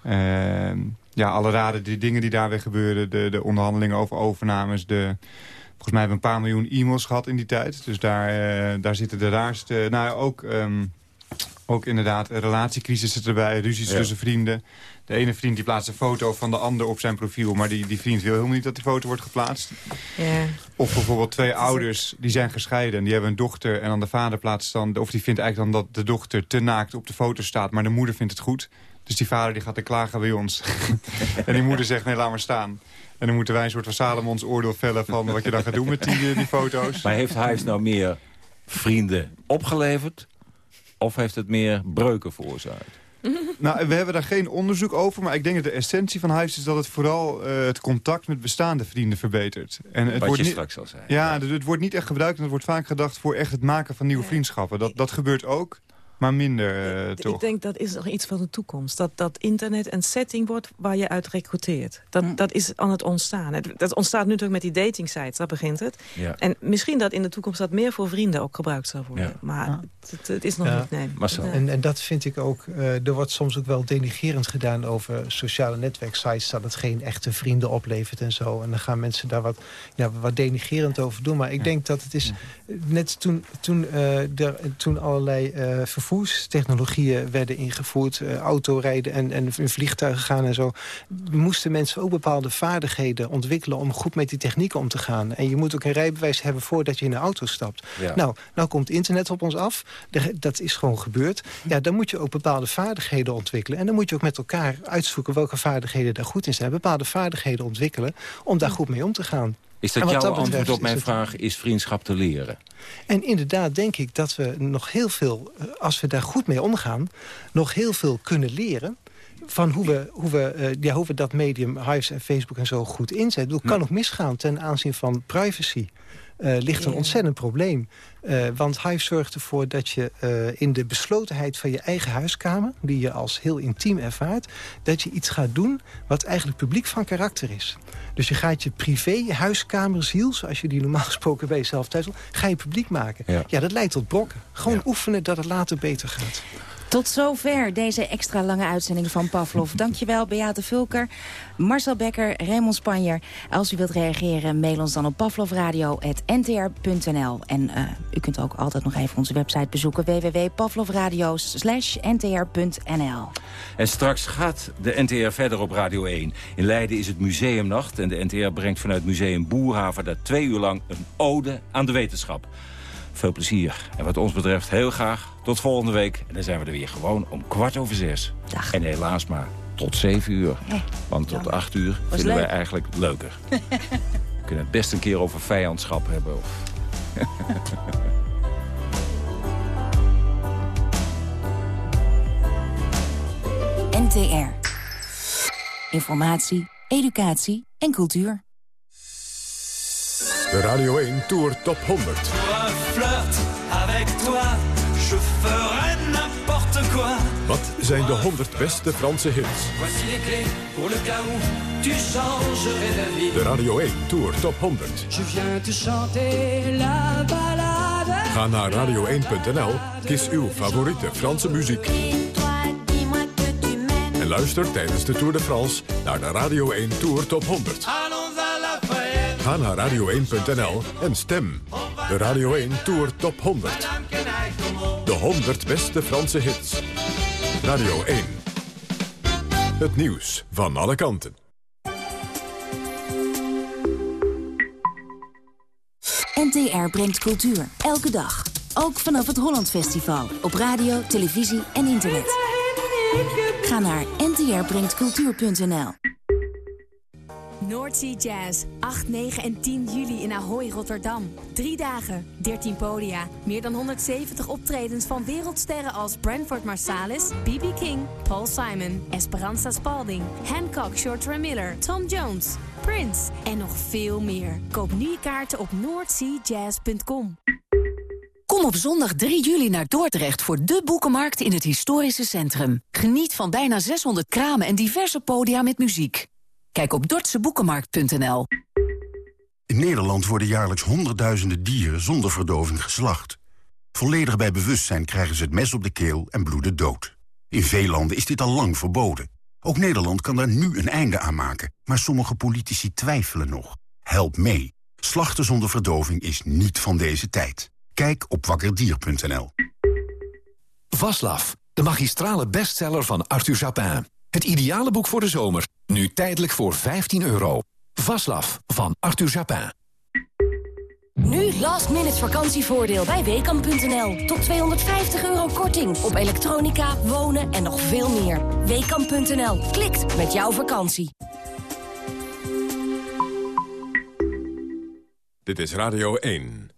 ehm, ja, alle raden, die dingen die daar weer gebeuren... De, de onderhandelingen over overnames... De, volgens mij hebben we een paar miljoen e-mails gehad in die tijd. Dus daar, eh, daar zitten de raarste... Nou, ook, ehm, ook inderdaad een relatiecrisis zit erbij, ruzies Ja. tussen vrienden... De ene vriend die plaatst een foto van de ander op zijn profiel... maar die, die vriend wil helemaal niet dat die foto wordt geplaatst. Ja. Of bijvoorbeeld twee ouders die zijn gescheiden en die hebben een dochter... en dan de vader plaatst dan... of die vindt eigenlijk dan dat de dochter te naakt op de foto staat... maar de moeder vindt het goed. Dus die vader die gaat er klagen bij ons. en die moeder zegt, nee, laat maar staan. En dan moeten wij een soort van Salomons oordeel vellen... van wat je dan gaat doen met die, eh, die foto's. Maar heeft Hives nou meer vrienden opgeleverd? Of heeft het meer breuken veroorzaakt? Nou, we hebben daar geen onderzoek over, maar ik denk dat de essentie van Hives is dat het vooral eh, het contact met bestaande vrienden verbetert. En het Wat wordt je niet, straks al zei. Ja, het, het wordt niet echt gebruikt en het wordt vaak gedacht voor echt het maken van nieuwe vriendschappen. Dat, dat gebeurt ook, maar minder eh, toch. Ik denk dat is nog iets van de toekomst. Dat, dat internet een setting wordt waar je uit recruteert. Dat, Mm. dat is aan het ontstaan. Het, dat ontstaat nu natuurlijk met die dating sites, daar begint het. Ja. En misschien dat in de toekomst dat meer voor vrienden ook gebruikt zal worden. Ja. Maar het, het is nog Ja. niet, nee. Marcel. Nee. En, en dat vind ik ook, eh, er wordt soms ook wel denigerend gedaan over sociale netwerksites, dat het geen echte vrienden oplevert en zo. En dan gaan mensen daar wat, ja, wat denigerend over doen. Maar ik denk dat het is, net toen, toen, eh, er, toen allerlei vervoerstechnologieën werden ingevoerd, eh, autorijden en, en in vliegtuigen gaan en zo, moesten mensen ook bepaalde vaardigheden ontwikkelen om goed met die technieken om te gaan. En je moet ook een rijbewijs hebben voordat je in een auto stapt. Ja. Nou, nou komt internet op ons af. De- Dat is gewoon gebeurd. Ja, dan moet je ook bepaalde vaardigheden ontwikkelen. En dan moet je ook met elkaar uitzoeken welke vaardigheden daar goed in zijn. Bepaalde vaardigheden ontwikkelen om daar goed mee om te gaan. Is dat jouw dat antwoord op mijn vraag? Is vriendschap te leren? En inderdaad denk ik dat we nog heel veel, eh, als we daar goed mee omgaan... nog heel veel kunnen leren van hoe we, hoe we, eh, ja, hoe we dat medium, Hives en Facebook en zo goed inzetten. Het kan nog misgaan ten aanzien van privacy. Eh, ligt een Ja. ontzettend probleem. Eh, want Hive zorgt ervoor dat je eh, in de beslotenheid van je eigen huiskamer... die je als heel intiem ervaart... dat je iets gaat doen wat eigenlijk publiek van karakter is. Dus je gaat je privé huiskamerziel... zoals je die normaal gesproken bij jezelf thuis wil... ga je publiek maken. Ja. Ja, dat leidt tot brokken. Gewoon Ja. oefenen dat het later beter gaat. Tot zover deze extra lange uitzending van Pavlov. Dankjewel Beate Vulker, Marcel Becker, Raymond Spanjer. Als u wilt reageren, mail ons dan op pavlovradio.ntr.nl. En eh, u kunt ook altijd nog even onze website bezoeken... www.pavlovradio.ntr.nl. En straks gaat de NTR verder op Radio 1. In Leiden is het museumnacht en de NTR brengt vanuit Museum Boerhaven... daar twee uur lang een ode aan de wetenschap. Veel plezier. En wat ons betreft heel graag tot volgende week. En dan zijn we er weer gewoon om kwart over zes. Dag. En helaas maar tot zeven uur. Want tot acht uur vinden wij eigenlijk leuker. we kunnen het best een keer over vijandschap hebben. Of... NTR. Informatie, educatie en cultuur. De Radio 1 Tour Top 100. un flirt avec toi, je ferai n'importe quoi. Wat zijn de 100 beste Franse hits? De Radio 1 Tour Top 100. Je viens te chanter la balade. Ga naar radio1.nl, kies uw favoriete Franse muziek. En luister tijdens de Tour de France naar de Radio 1 Tour Top 100. Ga naar radio1.nl en stem. De Radio 1 Tour Top 100. Madame Canaille, comment 100 beste Franse hits. Radio 1. Het nieuws van alle kanten. NTR brengt cultuur. Elke dag. Ook vanaf het Holland Festival. Op radio, televisie en internet. Ga naar ntrbrengtcultuur.nl Noordsea Jazz. 8, 9 en 10 juli in Ahoy, Rotterdam. Drie dagen, 13 podia. Meer dan 170 optredens van wereldsterren als Branford Marsalis, B.B. King, Paul Simon, Esperanza Spalding, Hancock, Shorter Miller, Tom Jones, Prince en nog veel meer. Koop nu je kaarten op noordseajazz.com. Kom op zondag 3 juli naar Dordrecht voor de boekenmarkt in het historische centrum. Geniet van bijna 600 kramen en diverse podia met muziek. Kijk op dortseboekenmarkt.nl. In Nederland worden jaarlijks honderdduizenden dieren zonder verdoving geslacht. Volledig bij bewustzijn krijgen ze het mes op de keel en bloeden dood. In veel landen is dit al lang verboden. Ook Nederland kan daar nu een einde aan maken. Maar sommige politici twijfelen nog. Help mee. Slachten zonder verdoving is niet van deze tijd. Kijk op wakkerdier.nl. Vaslav, de magistrale bestseller van Arthur Japin. Het ideale boek voor de zomer. Nu tijdelijk voor 15 euro. Vaslav van Arthur Japin. Nu last minute vakantievoordeel bij Weekamp.nl. Tot 250 euro korting op elektronica, wonen en nog veel meer. Weekamp.nl. Klikt met jouw vakantie. Dit is Radio 1.